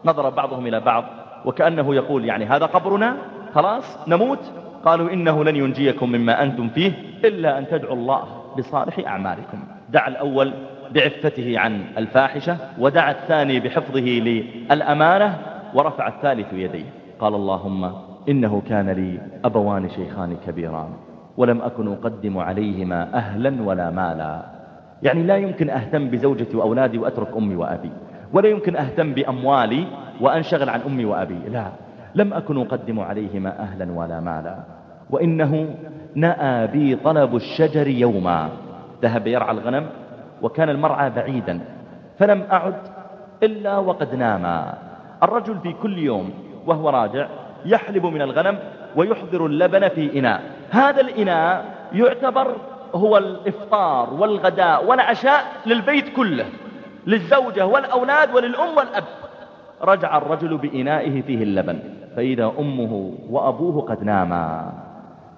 نظر بعضهم إلى بعض وكأنه يقول يعني هذا قبرنا؟ خلاص نموت؟ قالوا إنه لن ينجيكم مما أنتم فيه إلا أن تدعوا الله بصالح أعمالكم. دع الأول بعفته عن الفاحشة ودعا الثاني بحفظه للأمانة ورفع الثالث يديه. قال اللهم إنه كان لي أبوان شيخان كبيران ولم أكن أقدم عليهما أهلا ولا مالا. يعني لا يمكن أهتم بزوجتي وأولادي وأترك أمي وأبي ولا يمكن أهتم بأموالي وأنشغل عن أمي وأبي. لا لم أكن أقدم عليهما أهلا ولا مالا. وإنه نأى بي طلب الشجر يوما. ذهب يرعى الغنم وكان المرعى بعيدا فلم أعد إلا وقد ناما الرجل في كل يوم وهو راجع يحلب من الغنم ويحضر اللبن في إناء. هذا الإناء يعتبر هو الإفطار والغداء والعشاء للبيت كله للزوجة والأولاد وللأم والأب. رجع الرجل بإنائه فيه اللبن فإذا أمه وأبوه قد ناما.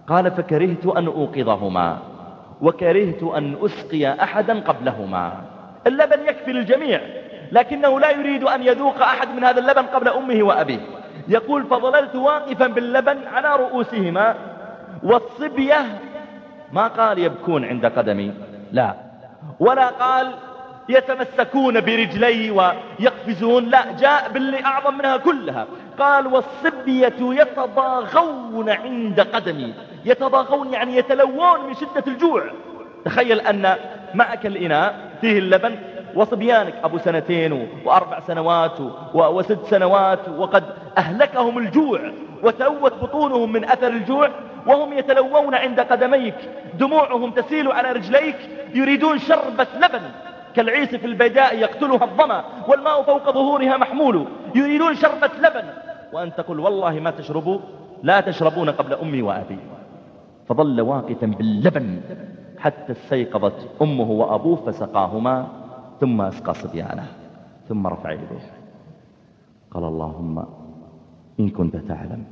قال فكرهت أن أوقظهما. وكرهت أن أسقي أحدا قبلهما. اللبن يكفي للجميع لكنه لا يريد أن يذوق أحد من هذا اللبن قبل أمه وأبيه. يقول فظللت واقفا باللبن على رؤوسهما والصبية ما قال يبكون عند قدمي لا. ولا قال يتمسكون برجلي ويقفزون لا جاء باللي أعظم منها كلها. قال والصبية يتضاغون عند قدمي يتضاغون يعني يتلوون من شدة الجوع. تخيل أن معك الإناء فيه اللبن وصبيانك أبو سنتين وأربع سنوات وست سنوات وقد أهلكهم الجوع وتلوت بطونهم من أثر الجوع وهم يتلوون عند قدميك. دموعهم تسيل على رجليك يريدون شربة لبن. كالعيس في البيداء يقتلها الظمأ والماء فوق ظهورها محمول. يريدون شربة لبن. وأن تقول والله ما تشربوا لا تشربون قبل أمي وأبي. فظل واقفا باللبن حتى استيقظت أمه وأبوه فسقاهما ثم أسقى صبيانه ثم رفع يديه قال اللهم إن كنت تعلم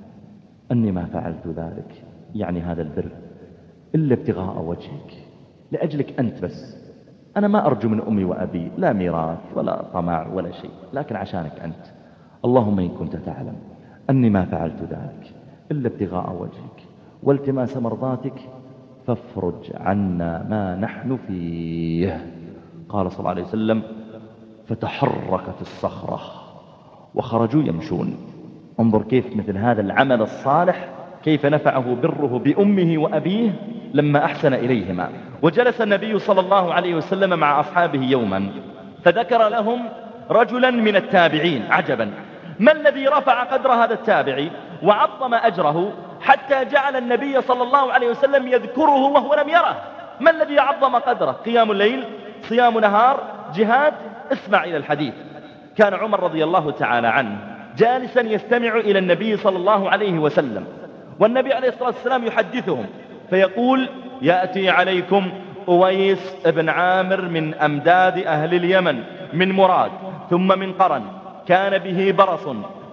أني ما فعلت ذلك يعني هذا البر إلا ابتغاء وجهك لأجلك أنت بس. أنا ما أرجو من أمي وأبي لا ميراث ولا طمع ولا شيء لكن عشانك أنت. اللهم إن كنت تعلم أني ما فعلت ذلك إلا ابتغاء وجهك. والتماس مرضاتك فافرج عنا ما نحن فيه. قال صلى الله عليه وسلم فتحركت الصخرة وخرجوا يمشون. انظر كيف مثل هذا العمل الصالح كيف نفعه بره بأمه وأبيه لما أحسن إليهما. وجلس النبي صلى الله عليه وسلم مع أصحابه يوما فذكر لهم رجلا من التابعين. عجبا. ما الذي رفع قدر هذا التابعي؟ وعظم أجره حتى جعل النبي صلى الله عليه وسلم يذكره وهو لم يره. ما الذي عظم قدره؟ قيام الليل صيام نهار جهاد؟ اسمع إلى الحديث. كان عمر رضي الله تعالى عنه جالسا يستمع إلى النبي صلى الله عليه وسلم والنبي عليه الصلاة والسلام يحدثهم فيقول يأتي عليكم أويس بن عامر من أمداد أهل اليمن من مراد ثم من قرن كان به برص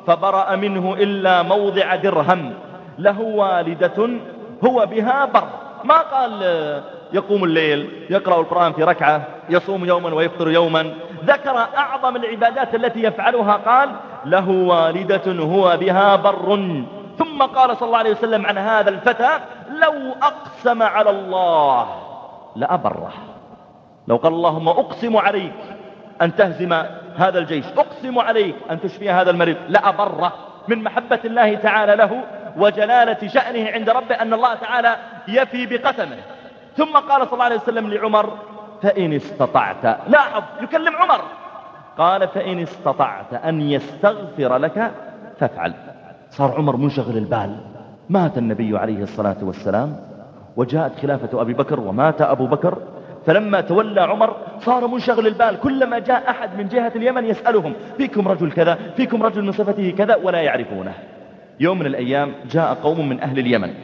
فبرأ منه إلا موضع درهم. له والدة هو بها بر. ما قال يقوم الليل يقرأ القرآن في ركعة يصوم يوما ويفطر يوما. ذكر أعظم العبادات التي يفعلها قال له والدة هو بها بر. ثم قال صلى الله عليه وسلم عن هذا الفتى لو أقسم على الله لأبره. لو قال اللهم أقسم عليك أن تهزم هذا الجيش. أقسم عليك أن تشفي هذا المريض. لأبره من محبة الله تعالى له وجلالة شأنه عند ربه أن الله تعالى يفي بقسمه. ثم قال صلى الله عليه وسلم لعمر فإن استطعت. لاحظ يكلم عمر. قال فإن استطعت أن يستغفر لك فافعل. صار عمر منشغل البال. مات النبي عليه الصلاة والسلام وجاءت خلافة أبي بكر ومات أبو بكر. فلما تولى عمر صار منشغل البال كلما جاء أحد من جهة اليمن يسألهم فيكم رجل كذا؟ فيكم رجل من صفته كذا؟ ولا يعرفونه. يوم من الأيام جاء قوم من أهل اليمن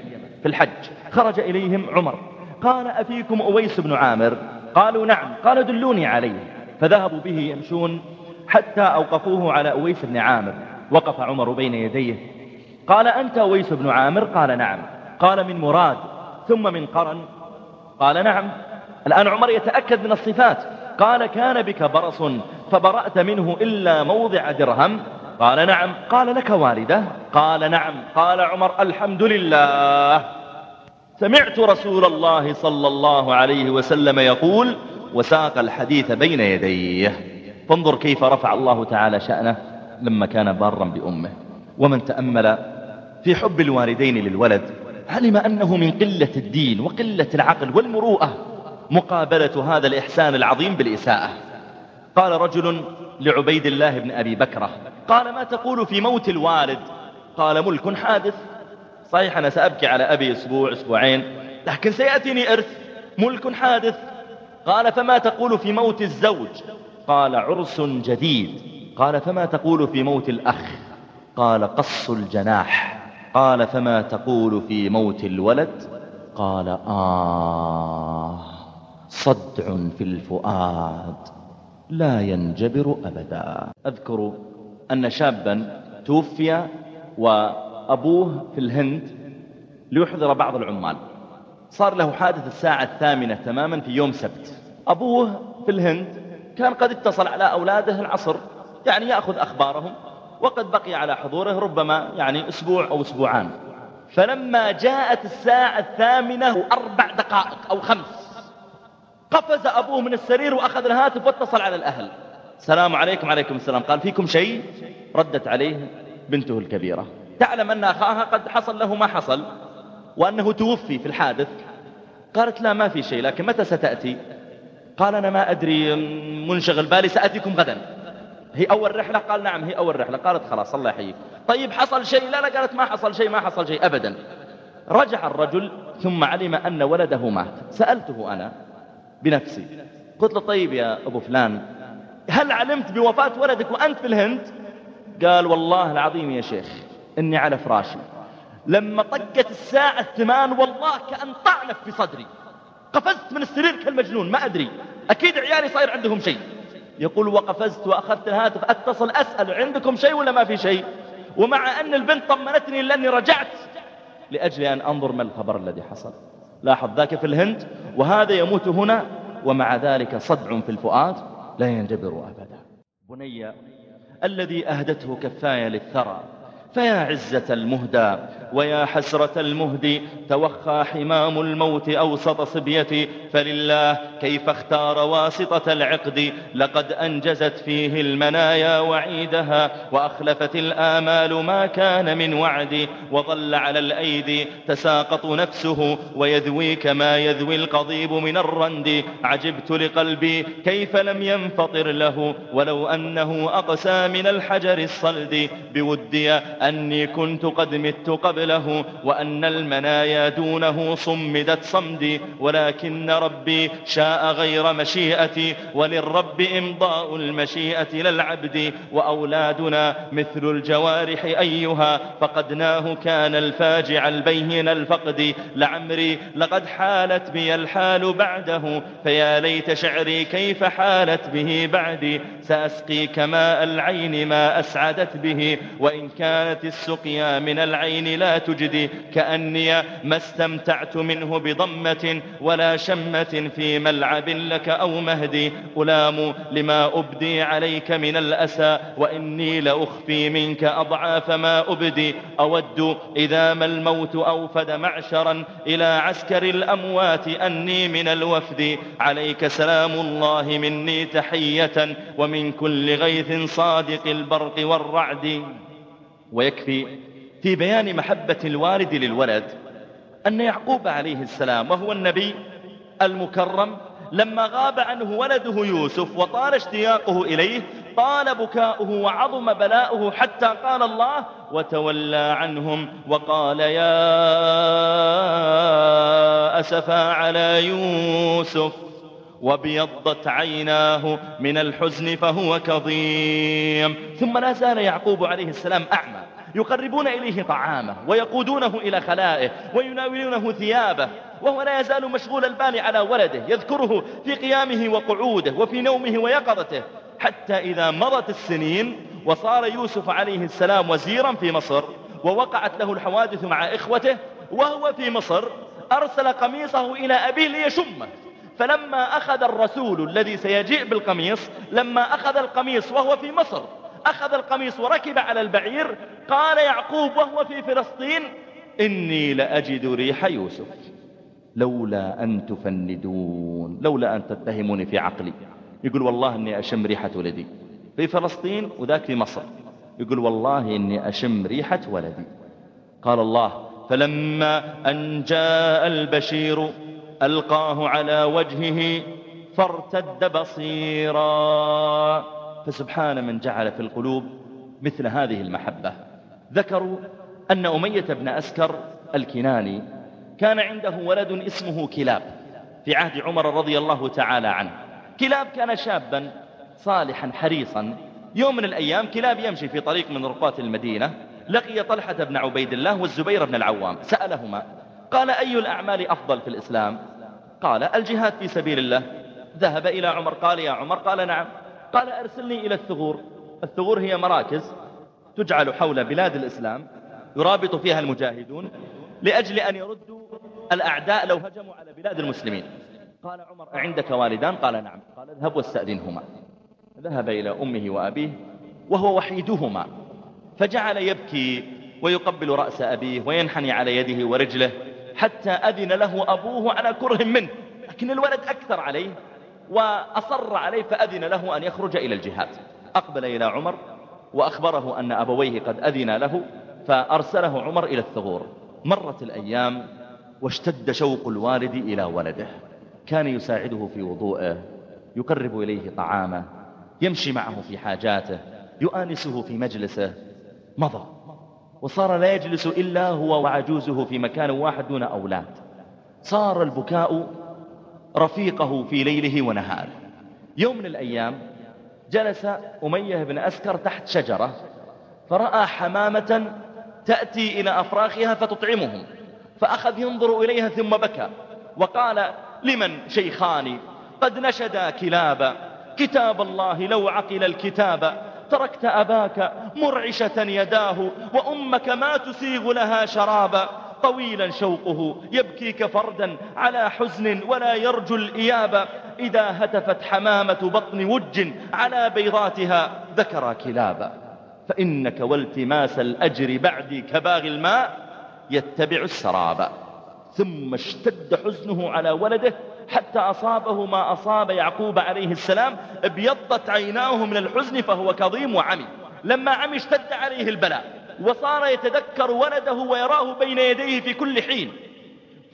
في الحج خرج إليهم عمر قال أفيكم أويس بن عامر؟ قالوا نعم. قال دلوني عليه. فذهبوا به يمشون حتى أوقفوه على أويس بن عامر وقف عمر بين يديه. قال أنت أويس بن عامر؟ قال نعم. قال من مراد ثم من قرن. قال نعم. الآن عمر يتأكد من الصفات. قال كان بك برص فبرأت منه إلا موضع درهم. قال نعم. قال لك والدة قال نعم. قال عمر الحمد لله. سمعت رسول الله صلى الله عليه وسلم يقول وساق الحديث بين يديه. فانظر كيف رفع الله تعالى شأنه لما كان بارا بأمه. ومن تأمل في حب الوالدين للولد علم أنه من قلة الدين وقلة العقل والمروءة. مقابلة هذا الإحسان العظيم بالإساءة. قال رجل لعبيد الله بن أبي بكرة قال ما تقول في موت الوالد؟ قال ملك حادث. صحيح أنا سأبكي على أبي أسبوع أسبوعين لكن سيأتيني إرث ملك حادث. قال فما تقول في موت الزوج؟ قال عرس جديد. قال فما تقول في موت الأخ؟ قال قص الجناح. قال فما تقول في موت الولد؟ قال آه. صدع في الفؤاد لا ينجبر أبدا. أذكر أن شابا توفي وأبوه في الهند ليحضر بعض العمال. صار له حادث الساعة الثامنة تماما في يوم سبت. أبوه في الهند كان قد اتصل على أولاده العصر يعني يأخذ أخبارهم وقد بقي على حضوره ربما يعني أسبوع أو أسبوعان. فلما جاءت الساعة الثامنة وأربع دقائق أو خمس قفز أبوه من السرير وأخذ الهاتف واتصل على الأهل. السلام عليكم عليكم السلام. قال فيكم شيء؟ ردت عليه بنته الكبيرة. تعلم أن أخاها قد حصل له ما حصل وأنه توفي في الحادث. قالت لا ما في شيء لكن متى ستأتي؟ قال أنا ما أدري منشغل بالي سأتيكم غدا. هي أول رحلة؟ قال نعم هي أول رحلة. قالت خلاص الله يحييك. طيب حصل شيء؟ لا لا قالت ما حصل شيء ما حصل شيء أبدا. رجع الرجل ثم علم أن ولده مات. سألته أنا بنفسي. قلت له طيب يا أبو فلان هل علمت بوفاة ولدك وأنت في الهند؟ قال والله العظيم يا شيخ إني على فراشي. لما طقت الساعة الثمان والله كأن طعنف في صدري. قفزت من السرير كالمجنون ما أدري. أكيد عيالي صاير عندهم شيء. يقول وقفزت وأخذت الهاتف أتصل أسأل عندكم شيء ولا ما في شيء؟ ومع أن البنت طمنتني لأني رجعت لأجل أن أنظر ما الخبر الذي حصل. لاحظ ذاك في الهند وهذا يموت هنا ومع ذلك صدع في الفؤاد لا ينجبر أبدا. بني الذي أهدته كفاية للثرى. فيا عزة المهدى ويا حسرة المهدي توخى حمام الموت أوسط صبيتي. فلله كيف اختار واسطة العقد لقد أنجزت فيه المنايا وعيدها وأخلفت الآمال ما كان من وعدي وظل على الأيدي تساقط نفسه ويذوي كما يذوي القضيب من الرند. عجبت لقلبي كيف لم ينفطر له ولو أنه أقسى من الحجر الصلد. بودي أني كنت قد مت قبله وأن المنايا دونه صمدت صمدي ولكن ربي شاء غير مشيئتي وللرب إمضاء المشيئة للعبد وأولادنا مثل الجوارح أيها فقدناه كان الفاجع البين الفقد. لعمري لقد حالت بي الحال بعده فيا ليت شعري كيف حالت به بعدي سأسقي كماء العين ما أسعدت به وإن كانت السقيا من العين لا تجدي كأني ما استمتعت منه بضمة ولا شمة في ملعب لك أو مهدي. ألام لما أبدي عليك من الأسى وإني لأخفي منك أضعاف ما أبدي. أود إذا ما الموت أوفد معشرا إلى عسكر الأموات أني من الوفد. عليك سلام الله مني تحية ومن كل غيث صادق البرق والرعد. ويكفي في بيان محبة الوالد للولد أن يعقوب عليه السلام وهو النبي المكرم لما غاب عنه ولده يوسف وطال اشتياقه إليه طال بكاؤه وعظم بلاؤه حتى قال الله وتولى عنهم وقال يا أسفا على يوسف وابيضت عيناه من الحزن فهو كظيم. ثم لا زال يعقوب عليه السلام أعمى يقربون إليه طعامه ويقودونه إلى خلائه ويناولونه ثيابه وهو لا يزال مشغول البال على ولده يذكره في قيامه وقعوده وفي نومه ويقظته حتى إذا مضت السنين وصار يوسف عليه السلام وزيرا في مصر ووقعت له الحوادث مع إخوته وهو في مصر أرسل قميصه إلى أبيه ليشمه. فلما أخذ الرسول الذي سيجيء بالقميص لما أخذ القميص وهو في مصر أخذ القميص وركب على البعير قال يعقوب وهو في فلسطين إني لأجد ريح يوسف. لولا أن تفندون لولا أن تتهموني في عقلي. يقول والله أني أشم ريحة ولدي. في فلسطين وذاك في مصر. يقول والله إني أشم ريحة ولدي. قال الله فلما أن جاء البشير ألقاه على وجهه فارتد بصيرا. فسبحان من جعل في القلوب مثل هذه المحبة. ذكروا أن أمية بن أسكر الكناني كان عنده ولد اسمه كلاب في عهد عمر رضي الله تعالى عنه. كلاب كان شابا صالحا حريصا. يوم من الأيام كلاب يمشي في طريق من رقات المدينة لقي طلحة بن عبيد الله والزبير بن العوام. سألهما قال أي الأعمال أفضل في الإسلام؟ قال الجهاد في سبيل الله. ذهب إلى عمر قال يا عمر. قال نعم. قال أرسلني إلى الثغور. الثغور هي مراكز تجعل حول بلاد الإسلام يرابط فيها المجاهدون لأجل أن يردوا الأعداء لو هجموا على بلاد المسلمين. قال عمر عندك والدان؟ قال نعم. قال اذهب واستأذنهما. ذهب إلى أمه وأبيه وهو وحيدهما. فجعل يبكي ويقبل رأس أبيه وينحني على يده ورجله. حتى أذن له أبوه على كره منه. لكن الولد أكثر عليه وأصر عليه فأذن له أن يخرج إلى الجهاد. أقبل إلى عمر وأخبره أن أبويه قد أذن له فأرسله عمر إلى الثغور. مرت الأيام واشتد شوق الوالد إلى ولده. كان يساعده في وضوءه يقرب إليه طعامه يمشي معه في حاجاته يؤانسه في مجلسه. مضى. وصار لا يجلس إلا هو وعجوزه في مكان واحد دون أولاد. صار البكاء رفيقه في ليله ونهاره يوم من الأيام جلس أمية بن أسكر تحت شجرة فرأى حمامة تأتي إلى أفراخها فتطعمهم فأخذ ينظر إليها ثم بكى وقال لمن شيخان قد نشدا كلابا كتاب الله لو عقل الكتاب تركت أباك مرعشة يداه وأمك ما تسيغ لها شرابا. طويلا شوقه يبكيك فردا على حزن ولا يرجو الإياب إذا هتفت حمامة بطن وج على بيضاتها ذكر كلابا. فإنك والتماس الأجر بعدي كباغ الماء يتبع السراب ثم اشتد حزنه على ولده حتى أصابه ما أصاب يعقوب عليه السلام ابيضت عيناه من الحزن فهو كظيم وعمي. لما عمي اشتد عليه البلاء وصار يتذكر ولده ويراه بين يديه في كل حين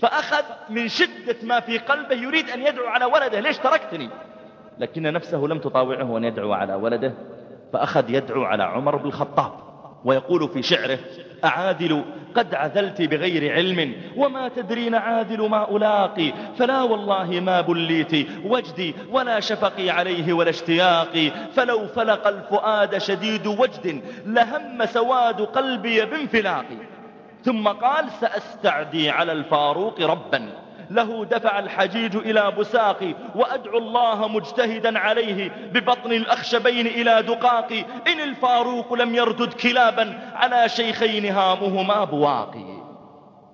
فأخذ من شدة ما في قلبه يريد أن يدعو على ولده ليش تركتني؟ لكن نفسه لم تطاوعه أن يدعو على ولده فأخذ يدعو على عمر بن الخطاب. ويقول في شعره أعادل قد عذلت بغير علم وما تدرين عادل ما ألاقي فلا والله ما بليت وجدي ولا شفقي عليه ولا اشتياقي فلو فلق الفؤاد شديد وجد لهم سواد قلبي بانفلاقي. ثم قال سأستعدي على الفاروق ربا. له دفع الحجيج إلى بساقي وأدعو الله مجتهدا عليه ببطن الأخشبين إلى دقاقي. إن الفاروق لم يردد كلابا على شيخين هامهما بواقي.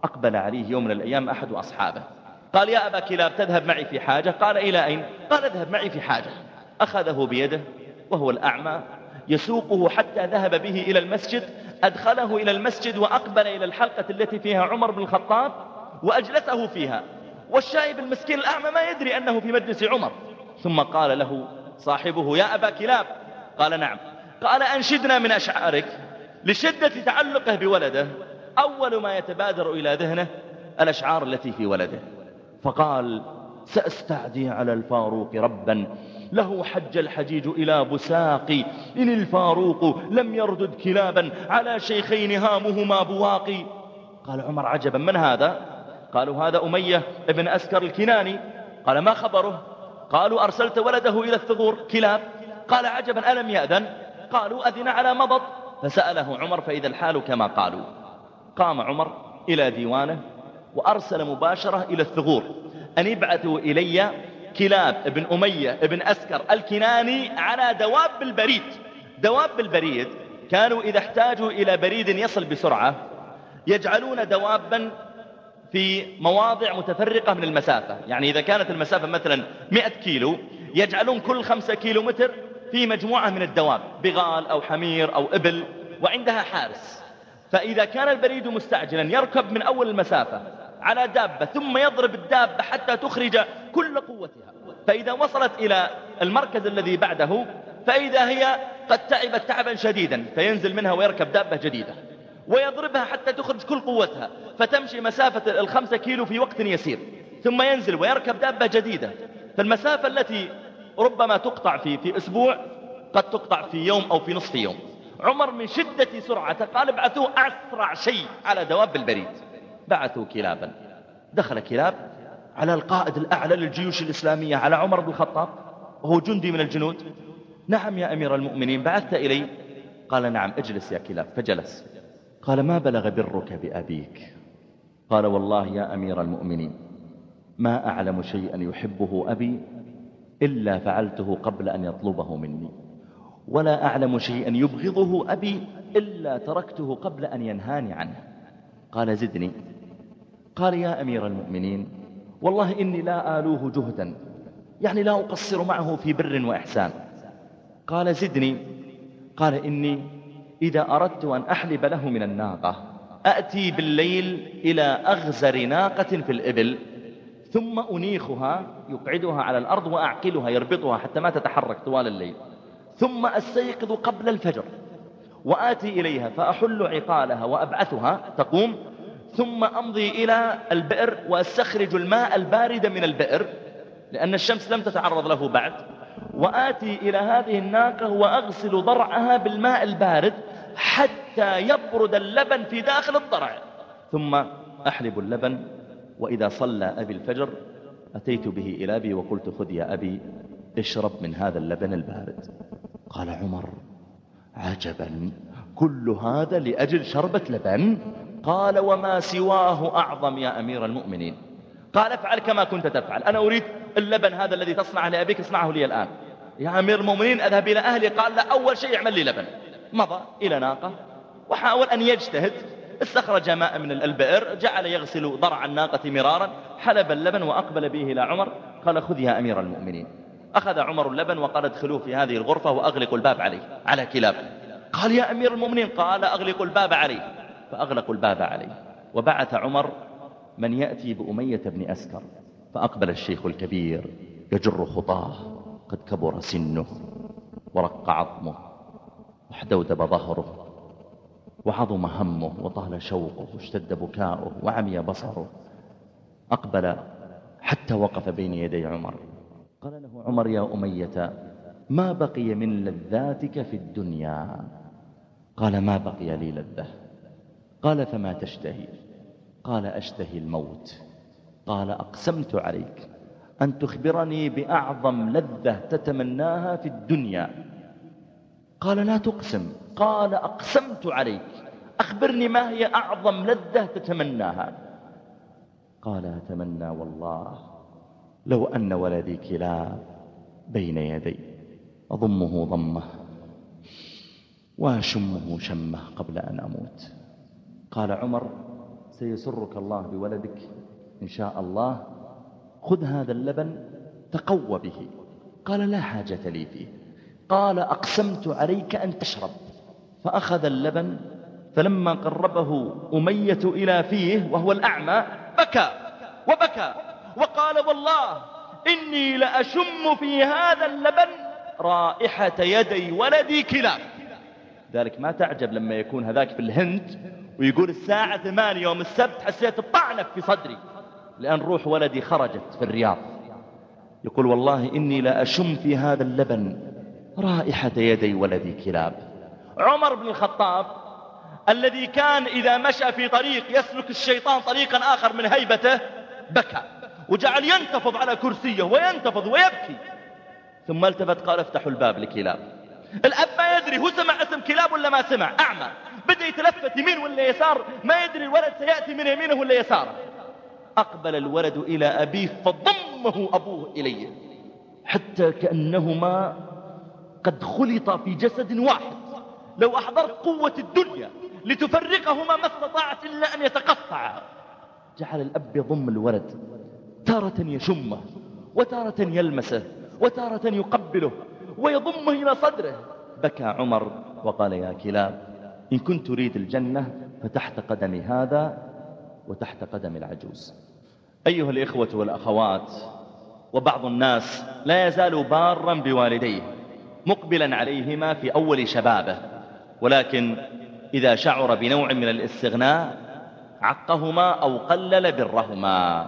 أقبل عليه يوم من الأيام أحد أصحابه. قال يا أبا كلاب تذهب معي في حاجة. قال إلى أين؟ قال اذهب معي في حاجة. أخذه بيده وهو الأعمى يسوقه حتى ذهب به إلى المسجد. أدخله إلى المسجد وأقبل إلى الحلقة التي فيها عمر بن الخطاب وأجلسه فيها. والشايب المسكين الأعمى ما يدري أنه في مجلس عمر. ثم قال له صاحبه يا أبا كلاب. قال نعم. قال أنشدنا من أشعارك لشدة تعلقه بولده. أول ما يتبادر إلى ذهنه الأشعار التي في ولده. فقال سأستعدي على الفاروق ربا. له حج الحجيج إلى بساقي إن الفاروق لم يردد كلابا على شيخين هامهما بواقي. قال عمر عجبا. من هذا؟ قالوا هذا أمية ابن أسكر الكناني. قال ما خبره؟ قالوا أرسلت ولده إلى الثغور كلاب. قال عجبا ألم يأذن؟ قالوا أذن على مضض. فسأله عمر فإذا الحال كما قالوا. قام عمر إلى ديوانه وأرسل مباشرة إلى الثغور. أن يبعثوا إلي كلاب ابن أمية ابن أسكر الكناني على دواب البريد دواب البريد كانوا إذا احتاجوا إلى بريد يصل بسرعة يجعلون دوابا في مواضع متفرقة من المسافة. يعني إذا كانت المسافة مثلا 100 كيلو يجعلون كل خمسة كيلو متر في مجموعة من الدواب بغال أو حمير أو إبل وعندها حارس. فإذا كان البريد مستعجلا يركب من أول المسافة على دابة ثم يضرب الدابة حتى تخرج كل قوتها. فإذا وصلت إلى المركز الذي بعده فإذا هي قد تعبت تعبا شديدا فينزل منها ويركب دابة جديدة. ويضربها حتى تخرج كل قوتها فتمشي مسافة الخمسة كيلو في وقت يسير ثم ينزل ويركب دابة جديدة. فالمسافة التي ربما تقطع في, في أسبوع قد تقطع في يوم أو في نصف يوم. عمر من شدة سرعته قال ابعثوا أسرع شيء على دواب البريد. بعثوا كلابا. دخل كلاب على القائد الأعلى للجيوش الإسلامية على عمر بن الخطاب وهو جندي من الجنود. نعم يا أمير المؤمنين بعثت إلي. قال نعم اجلس يا كلاب. فجلس. قال ما بلغ برك بأبيك؟ قال والله يا أمير المؤمنين ما أعلم شيئا يحبه أبي إلا فعلته قبل أن يطلبه مني ولا أعلم شيئا يبغضه أبي إلا تركته قبل أن ينهاني عنه. قال زدني. قال يا أمير المؤمنين والله إني لا آلوه جهدا يعني لا أقصر معه في بر وإحسان. قال زدني. قال إني إذا أردت أن أحلب له من الناقة. أأتي بالليل إلى أغزر ناقة في الإبل ثم أنيخها يقعدها على الأرض وأعقلها يربطها حتى ما تتحرك طوال الليل. ثم أستيقظ قبل الفجر وآتي إليها فأحل عقالها وأبعثها تقوم ثم أمضي إلى البئر وأستخرج الماء البارد من البئر لأن الشمس لم تتعرض له بعد. وآتي إلى هذه الناقة وأغسل ضرعها بالماء البارد حتى يبرد اللبن في داخل الضرع. ثم أحلب اللبن وإذا صلى أبي الفجر أتيت به إلى أبي وقلت خذ يا أبي اشرب من هذا اللبن البارد. قال عمر عجبا كل هذا لأجل شربة لبن؟ قال وما سواه أعظم يا أمير المؤمنين. قال افعل كما كنت تفعل أنا أريد اللبن هذا الذي تصنعه لأبيك اصنعه لي الآن. يا أمير المؤمنين أذهب إلى أهلي. قال لا أول شيء اعمل لي لبن. مضى إلى ناقة وحاول أن يجتهد. استخرج ماء من البئر جعل يغسل ضرع الناقة مرارا حلب اللبن وأقبل به إلى عمر. قال خذ يا أمير المؤمنين. أخذ عمر اللبن وقال ادخلوه في هذه الغرفة وأغلقوا الباب عليه على كلاب. قال يا أمير المؤمنين قال أغلقوا الباب عليه. فأغلقوا الباب عليه. وبعث عمر من يأتي بأمية بن أسكر. فأقبل الشيخ الكبير يجر خطاه قد كبر سنه ورق عظمه واحدودب ظهره وعظم همه وطال شوقه واشتد بكاؤه وعمي بصره. أقبل حتى وقف بين يدي عمر. قال له عمر يا أمية ما بقي من لذاتك في الدنيا؟ قال ما بقي لي لذة. قال فما تشتهي. قال أشتهي الموت. قال أقسمت عليك أن تخبرني بأعظم لذة تتمناها في الدنيا. قال لا تقسم. قال أقسمت عليك. أخبرني ما هي أعظم لذة تتمناها. قال أتمنى والله لو أن ولدي كلاب بين يدي. أضمه ضمة وأشمه شمة قبل أن أموت. قال عمر سيسرك الله بولدك إن شاء الله. خذ هذا اللبن تقوى به. قال لا حاجة لي فيه. قال أقسمت عليك أن تشرب. فأخذ اللبن فلما قربه أمية إلى فيه وهو الأعمى بكى وبكى وقال والله إني لأشم في هذا اللبن رائحة يدي ولدي كلاب ذلك ما تعجب لما يكون هذاك في الهند ويقول الساعة ثمانية يوم السبت حسيت بطعنك في صدري. لأن روح ولدي خرجت في الرياض. يقول والله إني لأشم في هذا اللبن رائحة يدي ولدي كلاب. عمر بن الخطاب الذي كان إذا مشى في طريق يسلك الشيطان طريقا آخر من هيبته بكى. وجعل ينتفض على كرسيه وينتفض ويبكي. ثم التفت قال افتحوا الباب لكلاب. الأب ما يدري هو سمع اسم كلاب ولا ما سمع. أعمى. بدأ يتلفت يمين ولا يسار. ما يدري الولد سيأتي من يمينه ولا يساره. أقبل الولد إلى أبيه فضمه أبوه إليه حتى كأنهما قد خلطا في جسد واحد. لو أحضرت قوة الدنيا لتفرقهما ما استطاعت إلا أن يتقطعا جعل الأب يضم الولد تارة يشمه وتارة يلمسه وتارة يقبله ويضمه إلى صدره. بكى عمر وقال يا كلاب إن كنت تريد الجنة فتحت قدم هذا وتحت قدم العجوز. أيها الإخوة والأخوات وبعض الناس لا يزال بارا بوالديه مقبلا عليهما في أول شبابه ولكن إذا شعر بنوع من الاستغناء عقهما أو قلل برهما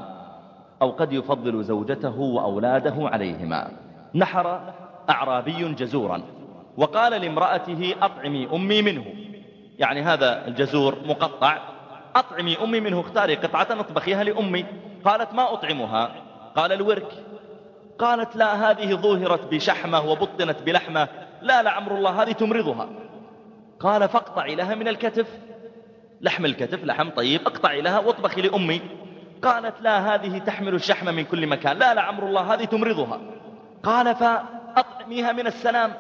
أو قد يفضل زوجته وأولاده عليهما. نحر أعرابي جزورا وقال لامرأته أطعمي أمي منه. يعني هذا الجزور مقطع أطعمي أمي منه اختاري قطعة أطبخيها لأمي. قالت ما أطعمها؟ قال الورك. قالت لا هذه ظهرت بشحمة وبطنت بلحمة. لا لعمر الله هذه تمرضها. قال فاقطعي لها من الكتف. لحم الكتف لحم طيب اقطعي لها واطبخي لأمي. قالت لا هذه تحمل الشحم من كل مكان. لا لعمر الله هذه تمرضها. قال فأطعميها من السنام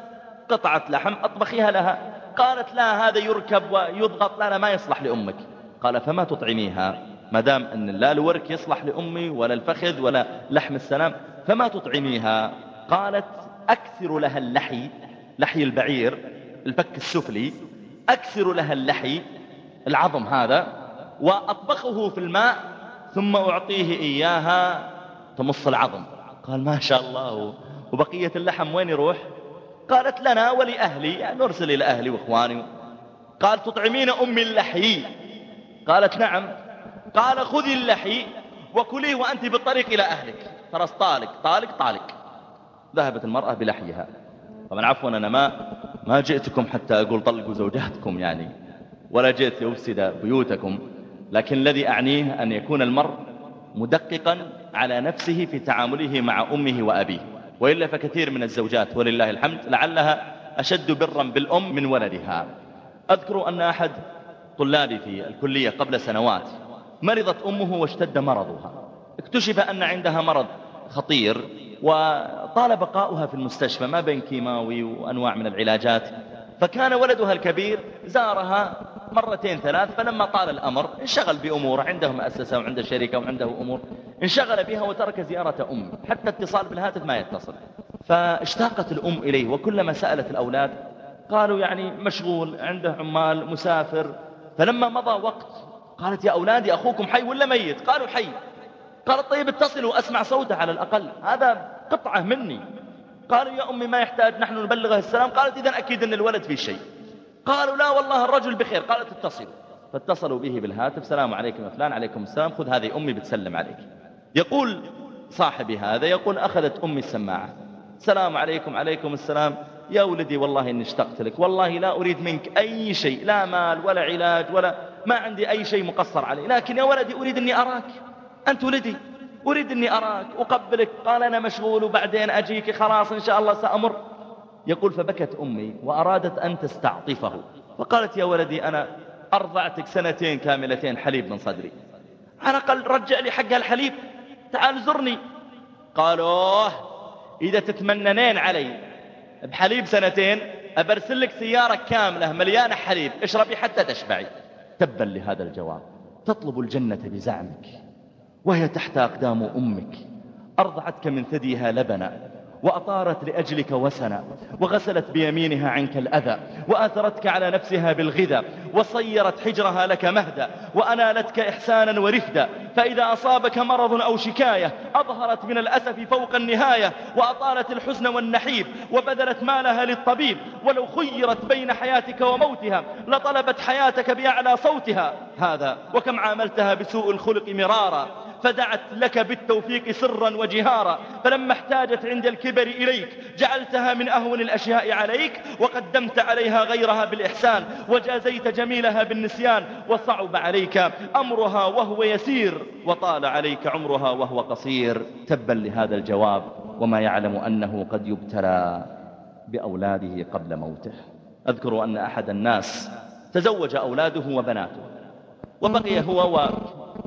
قطعة لحم أطبخيها لها. قالت لا هذا يركب ويضغط. لا لا ما يصلح لأمك. قال فما تطعميها؟ ما دام أن لا الورك يصلح لأمي ولا الفخذ ولا لحم السلام فما تطعميها؟ قالت أكثر لها اللحي لحي البعير الفك السفلي أكسر لها اللحي العظم هذا وأطبخه في الماء ثم أعطيه إياها تمص العظم. قال ما شاء الله وبقية اللحم وين يروح؟ قالت لنا ولأهلي يعني نرسل إلى أهلي وإخواني. قال تطعمين أمي اللحي؟ قالت نعم. قال خذي اللحي وكليه وأنت بالطريق إلى أهلك. خلاص طالق طالق طالق. ذهبت المرأة بلحيها. طبعا عفوا أنا ما ما جئتكم حتى أقول طلقوا زوجاتكم يعني. ولا جئت لأفسد بيوتكم. لكن الذي أعنيه أن يكون المرء مدققا على نفسه في تعامله مع أمه وأبيه. وإلا فكثير من الزوجات ولله الحمد لعلها أشد برا بالأم من ولدها. أذكر أن أحد طلابي في الكلية قبل سنوات مرضت أمه واشتد مرضها. اكتشف أن عندها مرض خطير وطال بقاؤها في المستشفى ما بين كيماوي وأنواع من العلاجات. فكان ولدها الكبير زارها مرتين ثلاث فلما طال الأمر انشغل بأمور عنده مؤسسة وعنده شركة وعنده أمور. انشغل بها وترك زيارة أمه حتى اتصال بالهاتف ما يتصل. فاشتاقت الأم إليه وكلما سألت الأولاد قالوا يعني مشغول عنده عمال مسافر. فلما مضى وقت قالت يا أولادي أخوكم حي ولا ميت؟ قالوا حي. قالت طيب اتصلوا أسمع صوته على الأقل. هذا قطعة مني. قالوا يا أمي ما يحتاج نحن نبلغه السلام. قالت إذن أكيد أن الولد في شيء. قالوا لا والله الرجل بخير. قالت اتصلوا. فاتصلوا به بالهاتف. سلام عليكم يا فلان عليكم السلام. خذ هذه أمي بتسلم عليك. يقول صاحبي هذا يقول أخذت أمي السماعة. السلام عليكم عليكم السلام. يا ولدي والله إني اشتقت لك والله لا أريد منك أي شيء لا مال ولا علاج ولا ما عندي أي شيء مقصر عليه لكن يا ولدي أريد أني أراك أنت ولدي أريد أني أراك أقبلك قال أنا مشغول وبعدين أجيك خلاص إن شاء الله سأمر. يقول فبكت أمي وأرادت أن تستعطفه فقالت يا ولدي أنا أرضعتك سنتين كاملتين حليب من صدري. على الأقل رجع لي حق الحليب تعال زرني. قالوه إذا تتمننين علي بحليب سنتين أبرسل لك سيارة كاملة مليانة حليب اشربي حتى تشبعي. تبا لهذا الجواب تطلب الجنة بزعمك وهي تحت أقدام أمك أرضعتك من ثديها لبنا. وأطارت لأجلك وسنا وغسلت بيمينها عنك الأذى وآثرتك على نفسها بالغذا وصيرت حجرها لك مهدا وأنالتك إحسانا ورفدا. فإذا أصابك مرض أو شكاية أظهرت من الأسف فوق النهاية وأطالت الحزن والنحيب وبذلت مالها للطبيب. ولو خيرت بين حياتك وموتها لطلبت حياتك بأعلى صوتها. هذا وكم عاملتها بسوء الخلق مرارا. فدعت لك بالتوفيق سرا وجهارا فلما احتاجت عند الكبر إليك جعلتها من أهون الأشياء عليك وقدمت عليها غيرها بالإحسان وجازيت جميلها بالنسيان وصعب عليك أمرها وهو يسير وطال عليك عمرها وهو قصير. تبا لهذا الجواب وما يعلم أنه قد يبتلى بأولاده قبل موته. أذكر أن أحد الناس تزوج أولاده وبناته وبقي هو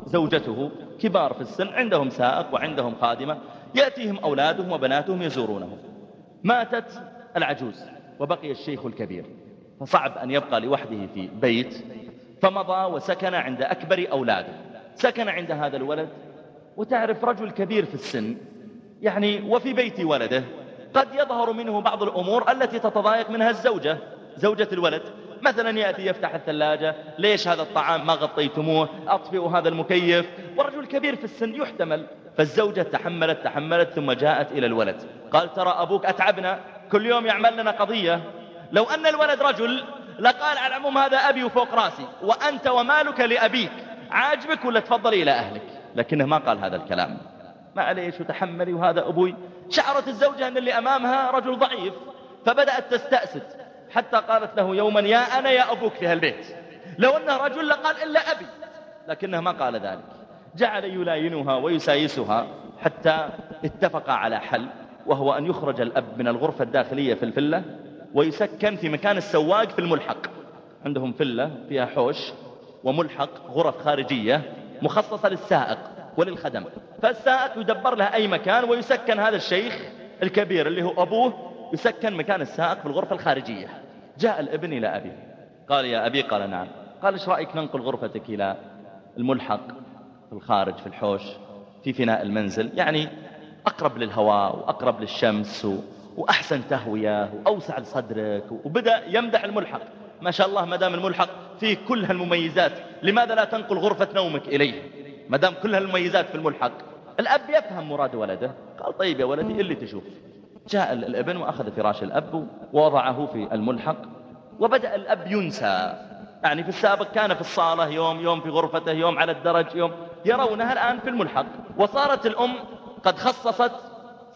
وزوجته كبار في السن عندهم سائق وعندهم خادمة يأتيهم أولادهم وبناتهم يزورونهم. ماتت العجوز وبقي الشيخ الكبير. فصعب أن يبقى لوحده في بيت. فمضى وسكن عند أكبر أولاده. سكن عند هذا الولد. وتعرف رجل كبير في السن يعني وفي بيت ولده قد يظهر منه بعض الأمور التي تتضايق منها الزوجة زوجة الولد. مثلا يأتي يفتح الثلاجة ليش هذا الطعام ما غطيتموه؟ أطفئوا هذا المكيف. ورجل كبير في السن يحتمل. فالزوجة تحملت تحملت ثم جاءت إلى الولد. قال ترى أبوك أتعبنا. كل يوم يعمل لنا قضية. لو أن الولد رجل لقال على العموم هذا أبي وفوق رأسي. وأنت ومالك لأبيك. عاجبك ولا تفضلي إلى أهلك؟ لكنه ما قال هذا الكلام. معليش وتحملي وهذا أبوي. شعرت الزوجة أن اللي أمامها رجل ضعيف. فبدأت تستأسد حتى قالت له يوما يا أنا يا أبوك في هالبيت. لو أنه رجل لقال إلا أبي لكنه ما قال ذلك. جعل يلاينها ويسايسها حتى اتفق على حل وهو أن يخرج الأب من الغرفة الداخلية في الفلة ويسكن في مكان السواق في الملحق. عندهم فلة فيها حوش وملحق غرف خارجية مخصصة للسائق وللخدم. فالسائق يدبر له أي مكان ويسكن هذا الشيخ الكبير اللي هو أبوه يسكن مكان السائق في الغرفة الخارجية. جاء الابن إلى أبيه. قال يا أبي قال نعم. قال إيش رأيك ننقل غرفتك إلى الملحق في الخارج في الحوش في فناء المنزل؟ يعني أقرب للهواء وأقرب للشمس وأحسن تهوية وأوسع لصدرك وبدأ يمدح الملحق. ما شاء الله مدام الملحق فيه كل هالمميزات لماذا لا تنقل غرفة نومك إليه؟ مدام كل هالمميزات في الملحق. الأب يفهم مراد ولده. قال طيب يا ولدي اللي تشوف. جاء الابن وأخذ فراش الأب ووضعه في الملحق وبدأ الأب ينسى. يعني في السابق كان في الصالة يوم يوم في غرفته يوم على الدرج يوم يرونها الآن في الملحق. وصارت الأم قد خصصت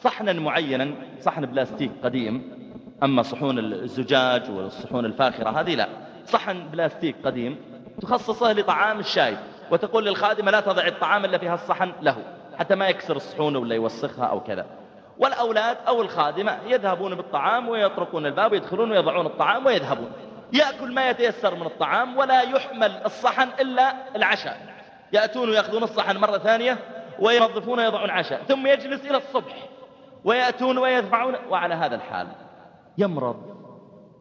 صحنا معينا صحن بلاستيك قديم. أما صحون الزجاج والصحون الفاخرة هذه لا. صحن بلاستيك قديم تخصصه لطعام الشاي. وتقول للخادمة لا تضع الطعام إلا فيها الصحن له حتى ما يكسر الصحون ولا يوسخها أو كذا. والأولاد أو الخادمة يذهبون بالطعام ويطرقون الباب ويدخلون ويضعون الطعام ويذهبون. يأكل ما يتيسر من الطعام ولا يحمل الصحن إلا العشاء. يأتون ويأخذون الصحن مرة ثانية وينظفون ويضعون عشاء ثم يجلس إلى الصبح ويأتون ويدفعون وعلى هذا الحال يمرض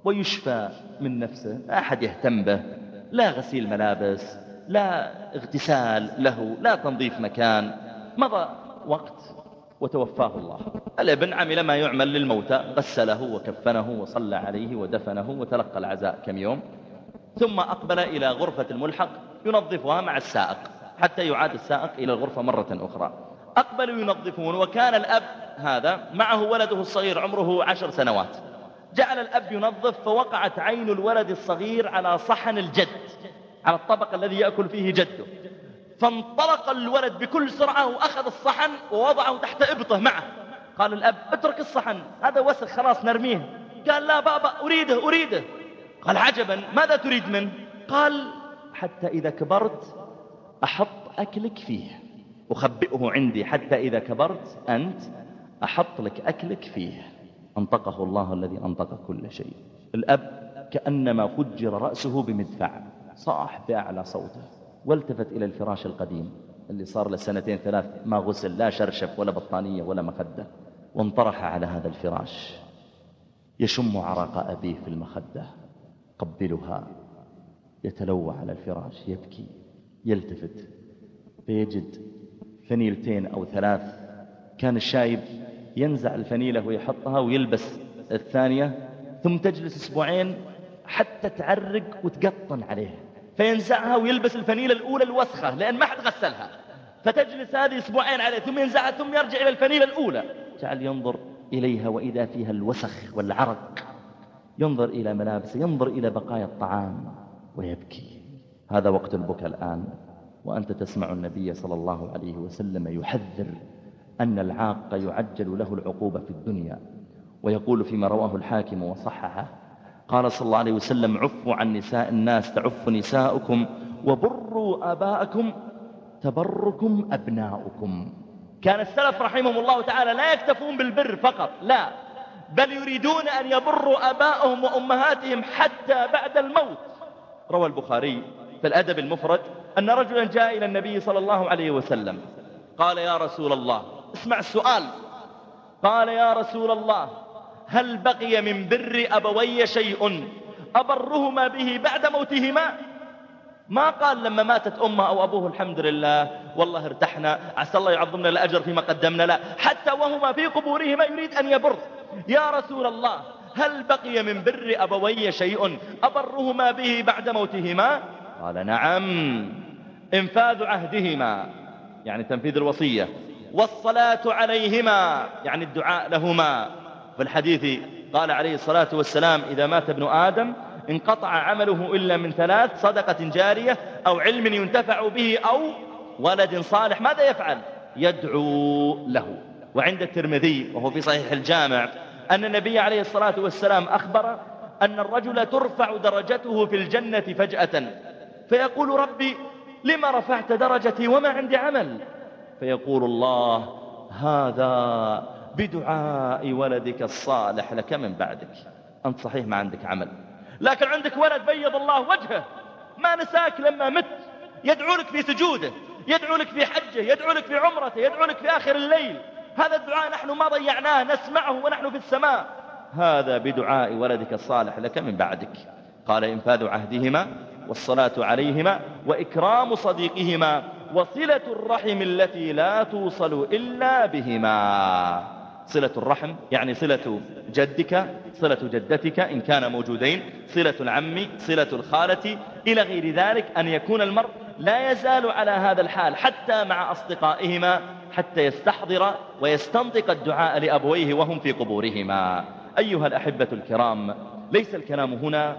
ويشفى من نفسه. لا أحد يهتم به لا غسيل ملابس لا اغتسال له لا تنظيف مكان. مضى وقت وتوفاه الله. الابن عمل ما يعمل للموتى غسله وكفنه وصلى عليه ودفنه وتلقى العزاء كم يوم. ثم أقبل إلى غرفة الملحق ينظفها مع السائق حتى يعاد السائق إلى الغرفة مرة أخرى. أقبلوا ينظفون وكان الأب هذا معه ولده الصغير عمره عشر سنوات. جعل الأب ينظف فوقعت عين الولد الصغير على صحن الجد على الطبق الذي يأكل فيه جده. فانطلق الولد بكل سرعة وأخذ الصحن ووضعه تحت إبطه معه. قال الأب اترك الصحن هذا وسخ خلاص نرميه. قال لا بابا أريده أريده. قال عجبا ماذا تريد منه؟ قال حتى إذا كبرت أحط أكلك فيه. أخبئه عندي حتى إذا كبرت أنت أحط لك أكلك فيه. أنطقه الله الذي أنطق كل شيء. الأب كأنما فجر رأسه بمدفع. صاح بأعلى صوته. والتفت إلى الفراش القديم اللي صار له سنتين ثلاث ما غسل لا شرشف ولا بطانية ولا مخدة وانطرح على هذا الفراش. يشم عرق أبيه في المخدة. قبلها يتلوى على الفراش يبكي يلتفت. فيجد فنيلتين أو ثلاث. كان الشايب ينزع الفنيلة ويحطها ويلبس الثانية ثم تجلس أسبوعين حتى تعرق وتقطن عليه فينزعها ويلبس الفنيلة الأولى الوسخة لأن ما حد غسلها. فتجلس هذه أسبوعين عليه ثم ينزعها ثم يرجع إلى الفنيلة الأولى. جعل ينظر إليها وإذا فيها الوسخ والعرق. ينظر إلى ملابسه ينظر إلى بقايا الطعام ويبكي. هذا وقت البكاء الآن. وأنت تسمع النبي صلى الله عليه وسلم يحذر أن العاق يعجل له العقوبة في الدنيا. ويقول فيما رواه الحاكم وصححه قال صلى الله عليه وسلم عفوا عن نساء الناس تعف نساؤكم وبروا آباءكم تبركم أبناؤكم. كان السلف رحمهم الله تعالى لا يكتفون بالبر فقط لا بل يريدون أن يبروا آباءهم وأمهاتهم حتى بعد الموت. روى البخاري في الأدب المفرد أن رجلا جاء إلى النبي صلى الله عليه وسلم قال يا رسول الله اسمع السؤال. قال يا رسول الله هل بقي من بر أبوي شيء؟ أبرهما به بعد موتهما؟ ما قال لما ماتت أمه أو أبوه الحمد لله والله ارتحنا عسى الله يعظمنا الأجر فيما قدمنا لا حتى وهما في قبورهما يريد أن يبر. يا رسول الله هل بقي من بر أبوي شيء؟ أبرهما به بعد موتهما؟ قال نعم إنفاذ عهدهما يعني تنفيذ الوصية والصلاة عليهما يعني الدعاء لهما. في الحديث قال عليه الصلاة والسلام إذا مات ابن آدم انقطع عمله إلا من ثلاث صدقة جارية أو علم ينتفع به أو ولد صالح ماذا يفعل؟ يدعو له. وعند الترمذي وهو في صحيح الجامع أن النبي عليه الصلاة والسلام أخبر أن الرجل ترفع درجته في الجنة فجأة فيقول ربي لما رفعت درجتي وما عندي عمل؟ فيقول الله هذا بدعاء ولدك الصالح لك من بعدك. أنت صحيح ما عندك عمل. لكن عندك ولد بيض الله وجهه. ما نساك لما مت. يدعو لك في سجوده يدعو لك في حجه يدعو لك في عمرته يدعو لك في آخر الليل. هذا الدعاء نحن ما ضيعناه نسمعه ونحن في السماء. هذا بدعاء ولدك الصالح لك من بعدك. قال إنفاذ عهدهما والصلاة عليهما وإكرام صديقهما وصلة الرحم التي لا توصل إلا بهما. صلة الرحم يعني صلة جدك صلة جدتك إن كان موجودين صلة العم صلة الخالة إلى غير ذلك أن يكون المرء لا يزال على هذا الحال حتى مع أصدقائهما حتى يستحضر ويستنطق الدعاء لأبويه وهم في قبورهما. أيها الأحبة الكرام ليس الكلام هنا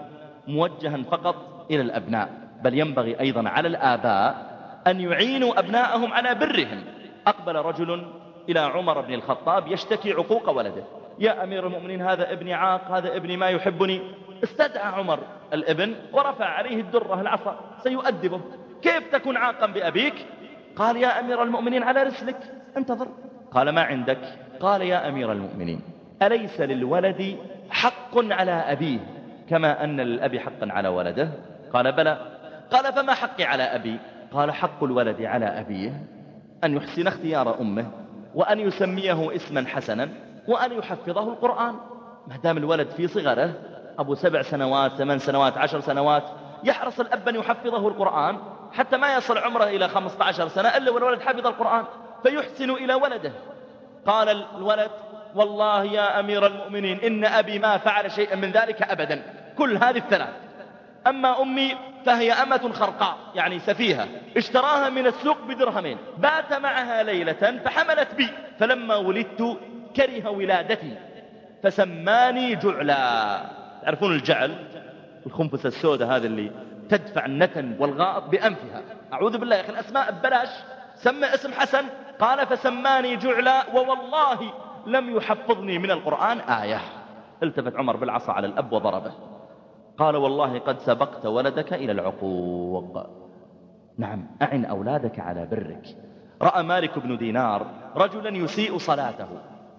موجها فقط إلى الأبناء بل ينبغي أيضا على الآباء أن يعينوا أبناءهم على برهم. أقبل رجل إلى عمر بن الخطاب يشتكي عقوق ولده. يا أمير المؤمنين هذا ابني عاق هذا ابني ما يحبني. استدعى عمر الابن ورفع عليه الدرة العصا سيؤدبه. كيف تكون عاقا بأبيك؟ قال يا أمير المؤمنين على رسلك. انتظر. قال ما عندك. قال يا أمير المؤمنين أليس للولد حق على أبيه كما أن للأب حقا على ولده؟ قال بلى. قال فما حقي على أبي؟ قال حق الولد على أبيه أن يحسن اختيار أمه وأن يسميه اسما حسنا وأن يحفظه القرآن. ما دام الولد في صغره أبو سبع سنوات ثمان سنوات عشر سنوات يحرص الأب أن يحفظه القرآن حتى ما يصل عمره إلى خمسة عشر سنة إلا والولد حفظ القرآن فيحسن إلى ولده. قال الولد والله يا أمير المؤمنين إن أبي ما فعل شيئا من ذلك أبدا. كل هذه الثلاث أما أمي فهي أمة خرقاء يعني سفيهة. اشتراها من السوق بدرهمين. بات معها ليلة فحملت بي. فلما ولدت كره ولادتي. فسماني جعلا. تعرفون الجعل؟ الخنفس السوداء هذا اللي تدفع النتن والغائط بأنفها. أعوذ بالله يا أخي الأسماء ببلاش. سمى اسم حسن. قال فسماني جعلا ووالله لم يحفظني من القرآن آية. التفت عمر بالعصا على الأب وضربه. قال والله قد سبقت ولدك إلى العقوق. نعم أعن أولادك على برك. رأى مالك بن دينار رجلا يسيء صلاته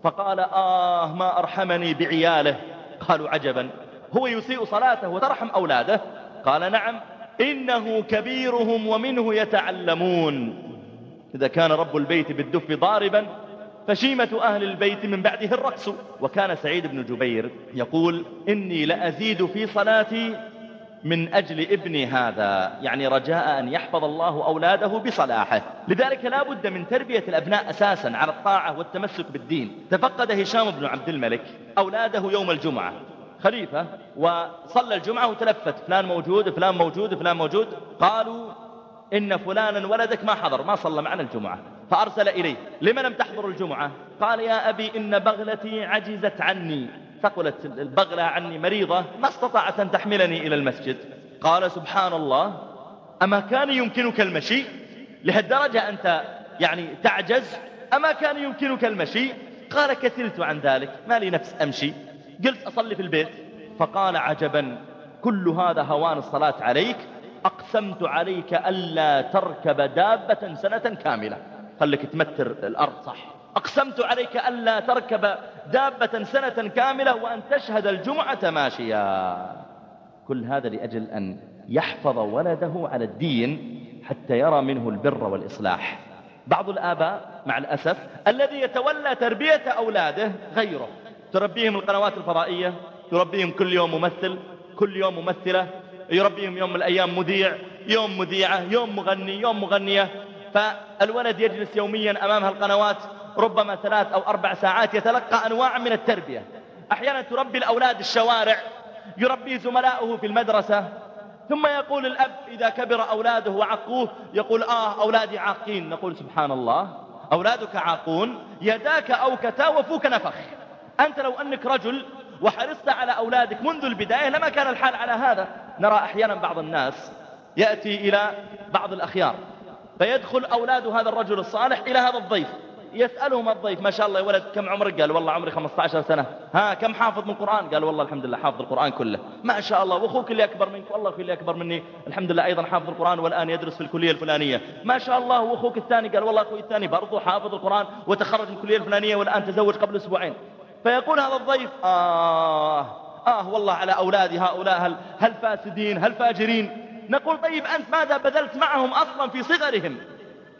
فقال آه ما أرحمني بعياله. قالوا عجبا هو يسيء صلاته وترحم أولاده؟ قال نعم إنه كبيرهم ومنه يتعلمون. إذا كان رب البيت بالدف ضاربا فشيمة أهل البيت من بعده الرقص وكان سعيد بن جبير يقول إني لأزيد في صلاتي من أجل ابني هذا. يعني رجاء أن يحفظ الله أولاده بصلاحه. لذلك لا بد من تربية الأبناء أساسا على الطاعة والتمسك بالدين. تفقد هشام بن عبد الملك أولاده يوم الجمعة. خليفة وصلى الجمعة وتلفت. فلان موجود فلان موجود فلان موجود. قالوا إن فلانا ولدك ما حضر ما صلى معنا الجمعة. فأرسل إليه لما لم تحضر الجمعة؟ قال يا أبي إن بغلتي عجزت عني. ثقلت البغلة عني مريضة ما استطاعت أن تحملني إلى المسجد. قال سبحان الله أما كان يمكنك المشي؟ لهالدرجة أنت يعني تعجز؟ أما كان يمكنك المشي؟ قال كسلت عن ذلك ما لي نفس أمشي. قلت أصلي في البيت. فقال عجبا كل هذا هوان الصلاة عليك أقسمت عليك ألا تركب دابة سنة كاملة. خليك تمتر الأرض صح. أقسمت عليك ألا تركب دابة سنة كاملة وأن تشهد الجمعة ماشيا. كل هذا لأجل أن يحفظ ولده على الدين حتى يرى منه البر والإصلاح. بعض الآباء مع الأسف الذي يتولى تربية أولاده غيره. تربيهم القنوات الفضائية تربيهم كل يوم ممثل كل يوم ممثلة يربيهم يوم من الأيام مذيع يوم مذيعة يوم مغني يوم مغنية. فالولد يجلس يوميا أمامها القنوات ربما ثلاث أو أربع ساعات يتلقى أنواع من التربية. أحيانا تربي الأولاد الشوارع يربي زملاؤه في المدرسة ثم يقول الأب إذا كبر أولاده وعقوه يقول آه أولادي عاقين. نقول سبحان الله أولادك عاقون يداك أوكتا وفوك نفخ. أنت لو أنك رجل وحرصت على أولادك منذ البداية لما كان الحال على هذا. نرى أحيانا بعض الناس يأتي إلى بعض الأخيار. فيدخل أولاد هذا الرجل الصالح إلى هذا الضيف. يسألهم الضيف ما شاء الله يا ولد كم عمرك؟ قال والله عمري 15 سنة. ها كم حافظ من القرآن قال والله الحمد لله حافظ القرآن كله. ما شاء الله وأخوك اللي أكبر منك والله أخوك اللي أكبر مني الحمد لله أيضا حافظ القرآن والآن يدرس في الكلية الفلانية. ما شاء الله وأخوك الثاني قال والله أخوي الثاني برضو حافظ القرآن وتخرج من الكلية الفلانية والآن تزوج قبل أسبوعين. فيقول هذا الضيف آه آه والله على أولادي هؤلاء هل, هل فاسدين؟ هل فاجرين؟ نقول طيب أنت ماذا بذلت معهم أصلا في صغرهم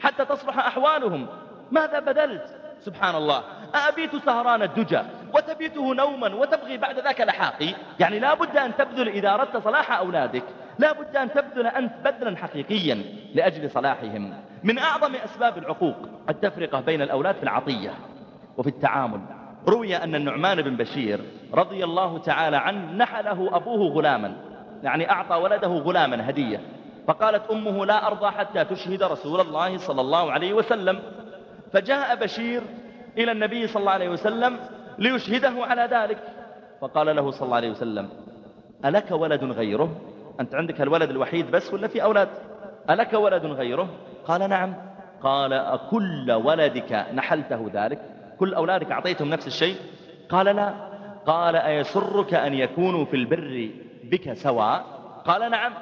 حتى تصلح أحوالهم؟ ماذا بذلت؟ سبحان الله. أبيت سهران الدجى وتبيته نوما وتبغي بعد ذاك لحاقي؟ يعني لا بد أن تبذل إذا أردت صلاح أولادك. لا بد أن تبذل أنت بذلا حقيقيا لأجل صلاحهم. من أعظم أسباب العقوق التفرقة بين الأولاد في العطية وفي التعامل. روي أن النعمان بن بشير رضي الله تعالى عنه نحله أبوه غلاما. يعني أعطى ولده غلاما هدية. فقالت أمه لا أرضى حتى تشهد رسول الله صلى الله عليه وسلم. فجاء بشير إلى النبي صلى الله عليه وسلم ليشهده على ذلك. فقال له صلى الله عليه وسلم ألك ولد غيره؟ أنت عندك الولد الوحيد بس ولا في أولاد؟ ألك ولد غيره؟ قال نعم. قال أكل ولدك؟ نحلته ذلك. كل أولادك أعطيتهم نفس الشيء؟ قال لا. قال أيسرك أن يكونوا في البر بك سواء؟ قال نعم.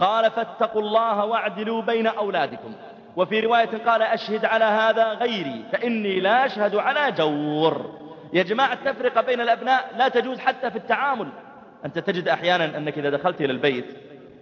قال فاتقوا الله واعدلوا بين أولادكم. وفي رواية قال أشهد على هذا غيري فإني لا أشهد على جور. يا جماعة التفرقة بين الأبناء لا تجوز حتى في التعامل. أنت تجد أحيانا أنك إذا دخلت إلى البيت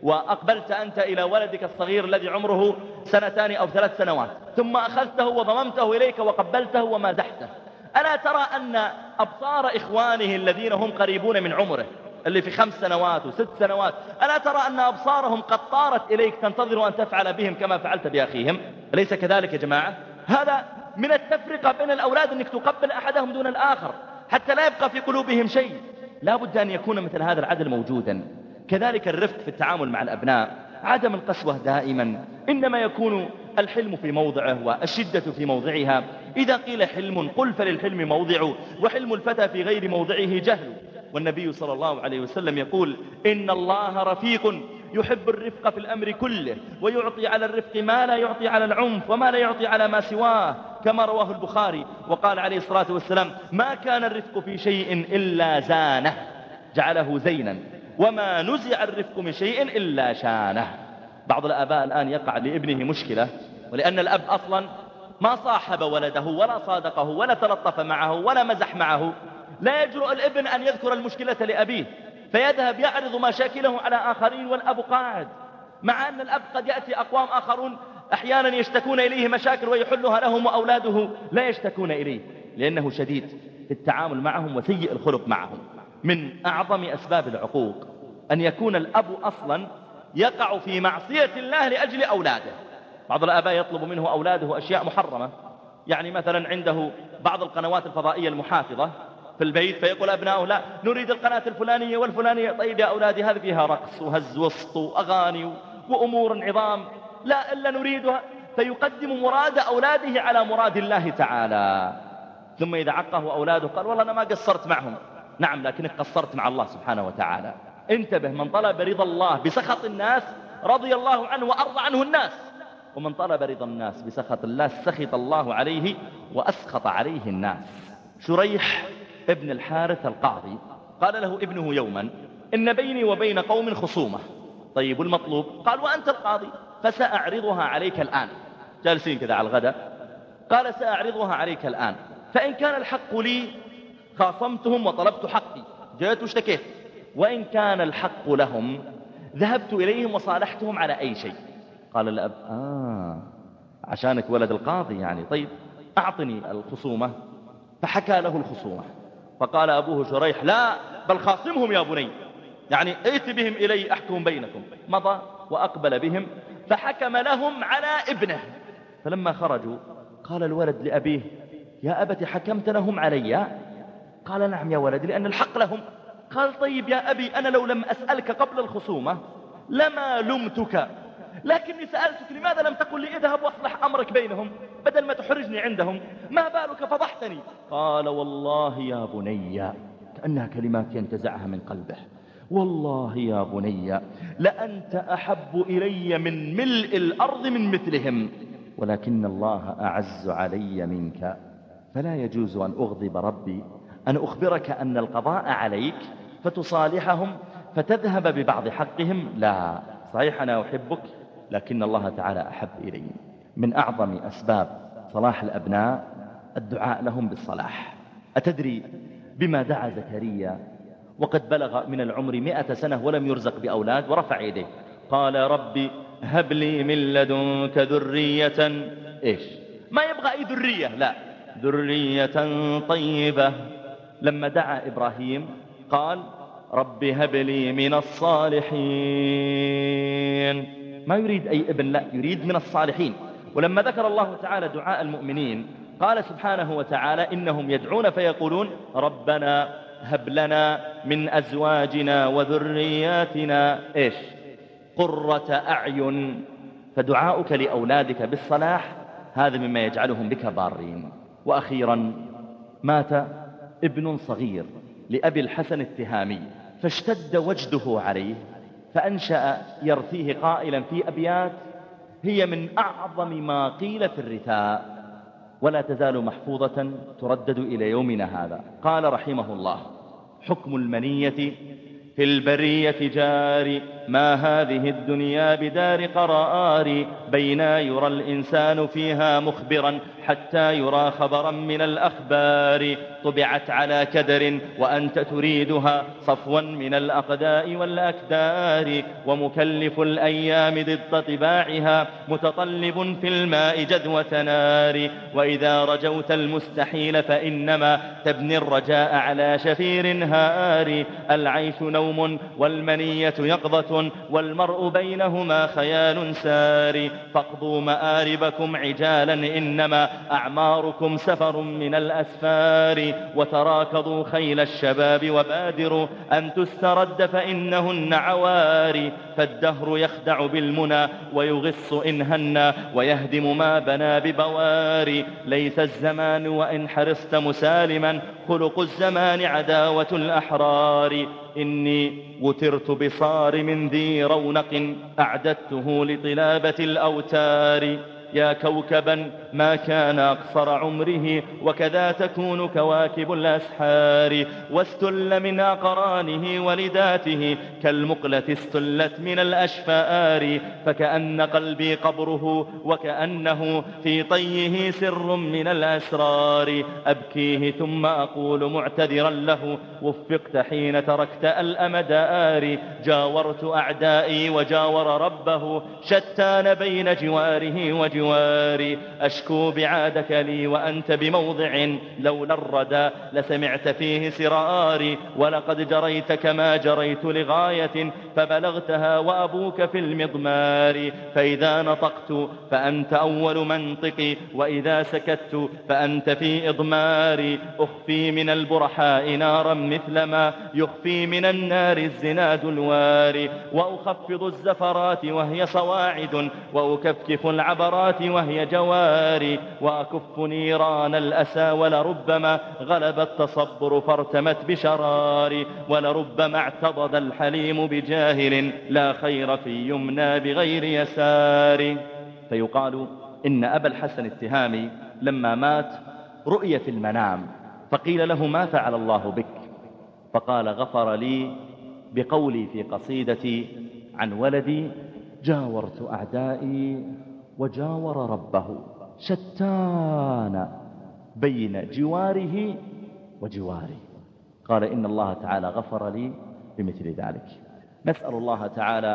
وأقبلت أنت إلى ولدك الصغير الذي عمره سنتان أو ثلاث سنوات ثم أخذته وضممته إليك وقبلته ومازحته. ألا ترى أن أبصار إخوانه الذين هم قريبون من عمره اللي في خمس سنوات وست سنوات. ألا ترى أن أبصارهم قد طارت إليك تنتظر أن تفعل بهم كما فعلت بأخيهم؟ أليس كذلك يا جماعة؟ هذا من التفرقة بين الأولاد أنك تقبل أحدهم دون الآخر حتى لا يبقى في قلوبهم شيء. لا بد أن يكون مثل هذا العدل موجودا. كذلك الرفق في التعامل مع الأبناء عدم القسوة دائما. إنما يكون الحلم في موضعه والشدة في موضعها. إذا قيل حلم قل فللحلم موضع وحلم الفتى في غير موضعه جهل. والنبي صلى الله عليه وسلم يقول إن الله رفيق يحب الرفق في الأمر كله ويعطي على الرفق ما لا يعطي على العنف وما لا يعطي على ما سواه كما رواه البخاري وقال عليه الصلاة والسلام ما كان الرفق في شيء إلا زانه جعله زينا وما نزع الرفق من شيء إلا شانه. بعض الآباء الآن يقع لابنه مشكلة ولأن الأب أصلا ما صاحب ولده ولا صادقه ولا تلطف معه ولا مزح معه. لا يجرؤ الابن أن يذكر المشكلة لأبيه فيذهب يعرض مشاكله على آخرين والأب قاعد مع أن الأب قد يأتي أقوام آخرون أحيانا يشتكون إليه مشاكل ويحلها لهم وأولاده لا يشتكون إليه لأنه شديد في التعامل معهم وسيء الخلق معهم. من أعظم أسباب العقوق أن يكون الأب أصلا يقع في معصية الله لأجل أولاده. بعض الآباء يطلب منه أولاده أشياء محرمة يعني مثلا عنده بعض القنوات الفضائية المحافظة في البيت فيقول أبنائه لا نريد القناة الفلانية والفلانية. طيب يا أولادي هذه فيها رقص وهز وسط وأغاني وأمور عظام لا إلا نريدها. فيقدم مراد أولاده على مراد الله تعالى. ثم إذا عقه أولاده قال والله أنا ما قصرت معهم. نعم لكنك قصرت مع الله سبحانه وتعالى. انتبه من طلب رضا الله بسخط الناس رضي الله عنه وأرضى عنه الناس. ومن طلب رضا الناس بسخط الله سخط الله عليه وأسخط عليه الناس. شريح ابن الحارث القاضي قال له ابنه يوما إن بيني وبين قوم خصومة. طيب والمطلوب؟ قال وأنت القاضي فسأعرضها عليك الآن. جالسين كذا على الغداء. قال سأعرضها عليك الآن. فإن كان الحق لي خاصمتهم وطلبت حقي. جئت واشتكيت. وإن كان الحق لهم ذهبت إليهم وصالحتهم على أي شيء. قال الأب آه عشانك ولد القاضي يعني. طيب أعطني الخصومة. فحكى له الخصومة. فقال أبوه شريح لا بل خاصمهم يا بني. يعني ائت بهم إلي أحكم بينكم. مضى وأقبل بهم فحكم لهم على ابنه. فلما خرجوا قال الولد لأبيه يا أبت حكمت لهم علي؟ قال نعم يا ولدي لأن الحق لهم. قال طيب يا أبي أنا لو لم أسألك قبل الخصومة لما لمتك. لكني سألتك لماذا لم تقل لي اذهب واصلح أمرك بينهم بدل ما تحرجني عندهم؟ ما بالك؟ فضحتني. قال والله يا بني كأنها كلمات ينتزعها من قلبه. والله يا بني لأنت أحب إلي من ملء الأرض من مثلهم ولكن الله أعز علي منك. فلا يجوز أن أغضب ربي أن أخبرك أن القضاء عليك فتصالحهم فتذهب ببعض حقهم. لا صحيح أنا أحبك؟ لكن الله تعالى أحب إلي. من أعظم أسباب صلاح الأبناء الدعاء لهم بالصلاح. أتدري بما دعا زكريا؟ وقد بلغ من العمر مئة سنة ولم يرزق بأولاد ورفع يديه. قال ربي هب لي من لدنك ذرية. إيش؟ ما يبغى أي ذرية لا. ذرية طيبة. لما دعا إبراهيم قال رب هب لي من الصالحين. ما يريد أي ابن لا يريد من الصالحين. ولما ذكر الله تعالى دعاء المؤمنين قال سبحانه وتعالى إنهم يدعون فيقولون ربنا هب لنا من أزواجنا وذرياتنا إيش؟ قرة أعين. فدعاؤك لأولادك بالصلاح هذا مما يجعلهم بك بارين وأخيرا مات ابن صغير لأبي الحسن التهامي فاشتد وجده عليه. فأنشأ يرثيه قائلا في أبيات هي من أعظم ما قيل في الرثاء ولا تزال محفوظة تردد إلى يومنا هذا. قال رحمه الله حكم المنية في البرية جاري. ما هذه الدنيا بدار قرار. بينا يرى الإنسان فيها مخبرا حتى يرى خبرا من الأخبار. طبعت على كدر وأنت تريدها صفوا من الأقداء والأكدار. ومكلف الأيام ضد طباعها متطلب في الماء جدوة نار. وإذا رجوت المستحيل فإنما تبني الرجاء على شفير هار. العيش نوم والمنية يقظة والمرء بينهما خيال سار. فاقضوا مآربكم عجالا إنما أعماركم سفر من الأسفار. وتراكضوا خيل الشباب وبادروا أن تسترد فإنهن عواري فالدهر يخدع بالمنى ويغص إن هنى ويهدم ما بنى ببواري ليس الزمان وإن حرصت مسالما خلق الزمان عداوة الأحرار. إني وترت بصار من ذي رونق أعددته لطلابة الأوتار. يا كوكبا ما كان أقصر عمره وكذا تكون كواكب الأسحار واستل من أقرانه ولداته كالمقلة استلت من الأشفار فكأن قلبي قبره وكأنه في طيه سر من الأسرار أبكيه ثم أقول معتذرا له وفقت حين تركت الأمد آري جاورت أعدائي وجاور ربه شتان بين جواره وجواري أشكو بعادك لي وأنت بموضع لولا الردى لسمعت فيه سراري ولقد جريت كما جريت لغاية فبلغتها وأبوك في المضمار. فإذا نطقت فأنت أول منطقي وإذا سكت فأنت في إضماري أخفي من البرحاء نارا مثل ما يخفي من النار الزناد الواري وأخفض الزفرات وهي صواعد وأكفكف العبرات وهي جواري وأكف نيران الأسى ولربما غلب التصبر فارتمت بشراري ولربما اعتضد الحليم بجاهل لا خير في يمنى بغير يسار فيقال إن أبا الحسن التهامي لما مات رؤية في المنام فقيل له ما فعل الله بك؟ فقال غفر لي بقولي في قصيدتي عن ولدي جاورت أعدائي وجاور ربه شتان بين جواره وجواري قال إن الله تعالى غفر لي بمثل ذلك. نسأل الله تعالى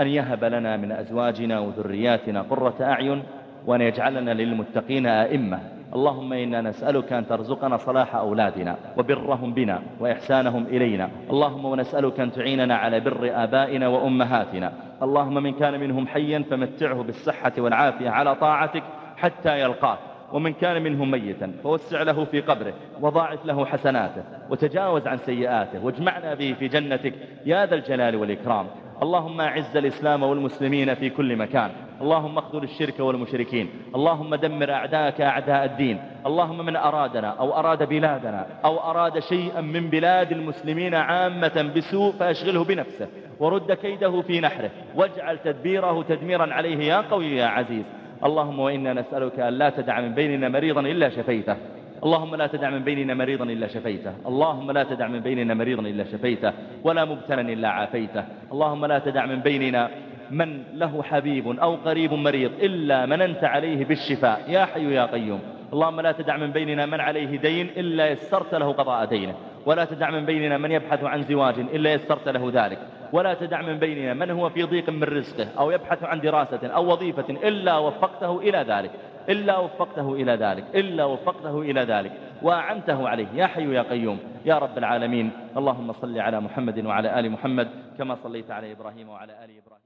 أن يهب لنا من أزواجنا وذرياتنا قرة أعين وأن يجعلنا للمتقين أئمة. اللهم إنا نسألك أن ترزقنا صلاح أولادنا وبرهم بنا وإحسانهم إلينا. اللهم ونسألك أن تعيننا على بر آبائنا وأمهاتنا. اللهم من كان منهم حيا فمتعه بالصحة والعافية على طاعتك حتى يلقاك. ومن كان منهم ميتا فوسع له في قبره وضاعف له حسناته. وتجاوز عن سيئاته واجمعنا به في جنتك. يا ذا الجلال والإكرام. اللهم أعز الإسلام والمسلمين في كل مكان. اللهم اخذل الشرك والمشركين. اللهم دمر أعداءك أعداء الدين. اللهم من أرادنا أو أراد بلادنا أو أراد شيئا من بلاد المسلمين عامة بسوء فأشغله بنفسه. ورد كيده في نحره. واجعل تدبيره تدميرا عليه يا قوي يا عزيز. اللهم وإنا نسألك أن لا تدع من بيننا مريضا إلا شفيته. اللهم لا تدع من بيننا مريضا إلا شفيته. اللهم لا تدع من بيننا مريضا إلا شفيته. ولا مبتلا إلا عافيته. اللهم لا تدع من بيننا من له حبيب أو قريب مريض إلا من أنت عليه بالشفاء. يا حي يا قيوم. اللهم لا تدع من بيننا من عليه دين إلا يسرت له قضاء دينه. ولا تدع من بيننا من يبحث عن زواج إلا يسرت له ذلك. ولا تدع من بيننا من هو في ضيق من رزقه أو يبحث عن دراسة أو وظيفة إلا وفقته إلى ذلك. إلا وفقته إلى ذلك إلا وفقته إلى ذلك وأعنته عليه. يا حي يا قيوم يا رب العالمين اللهم صل على محمد وعلى آل محمد كما صليت على إبراهيم وعلى آل إبراهيم.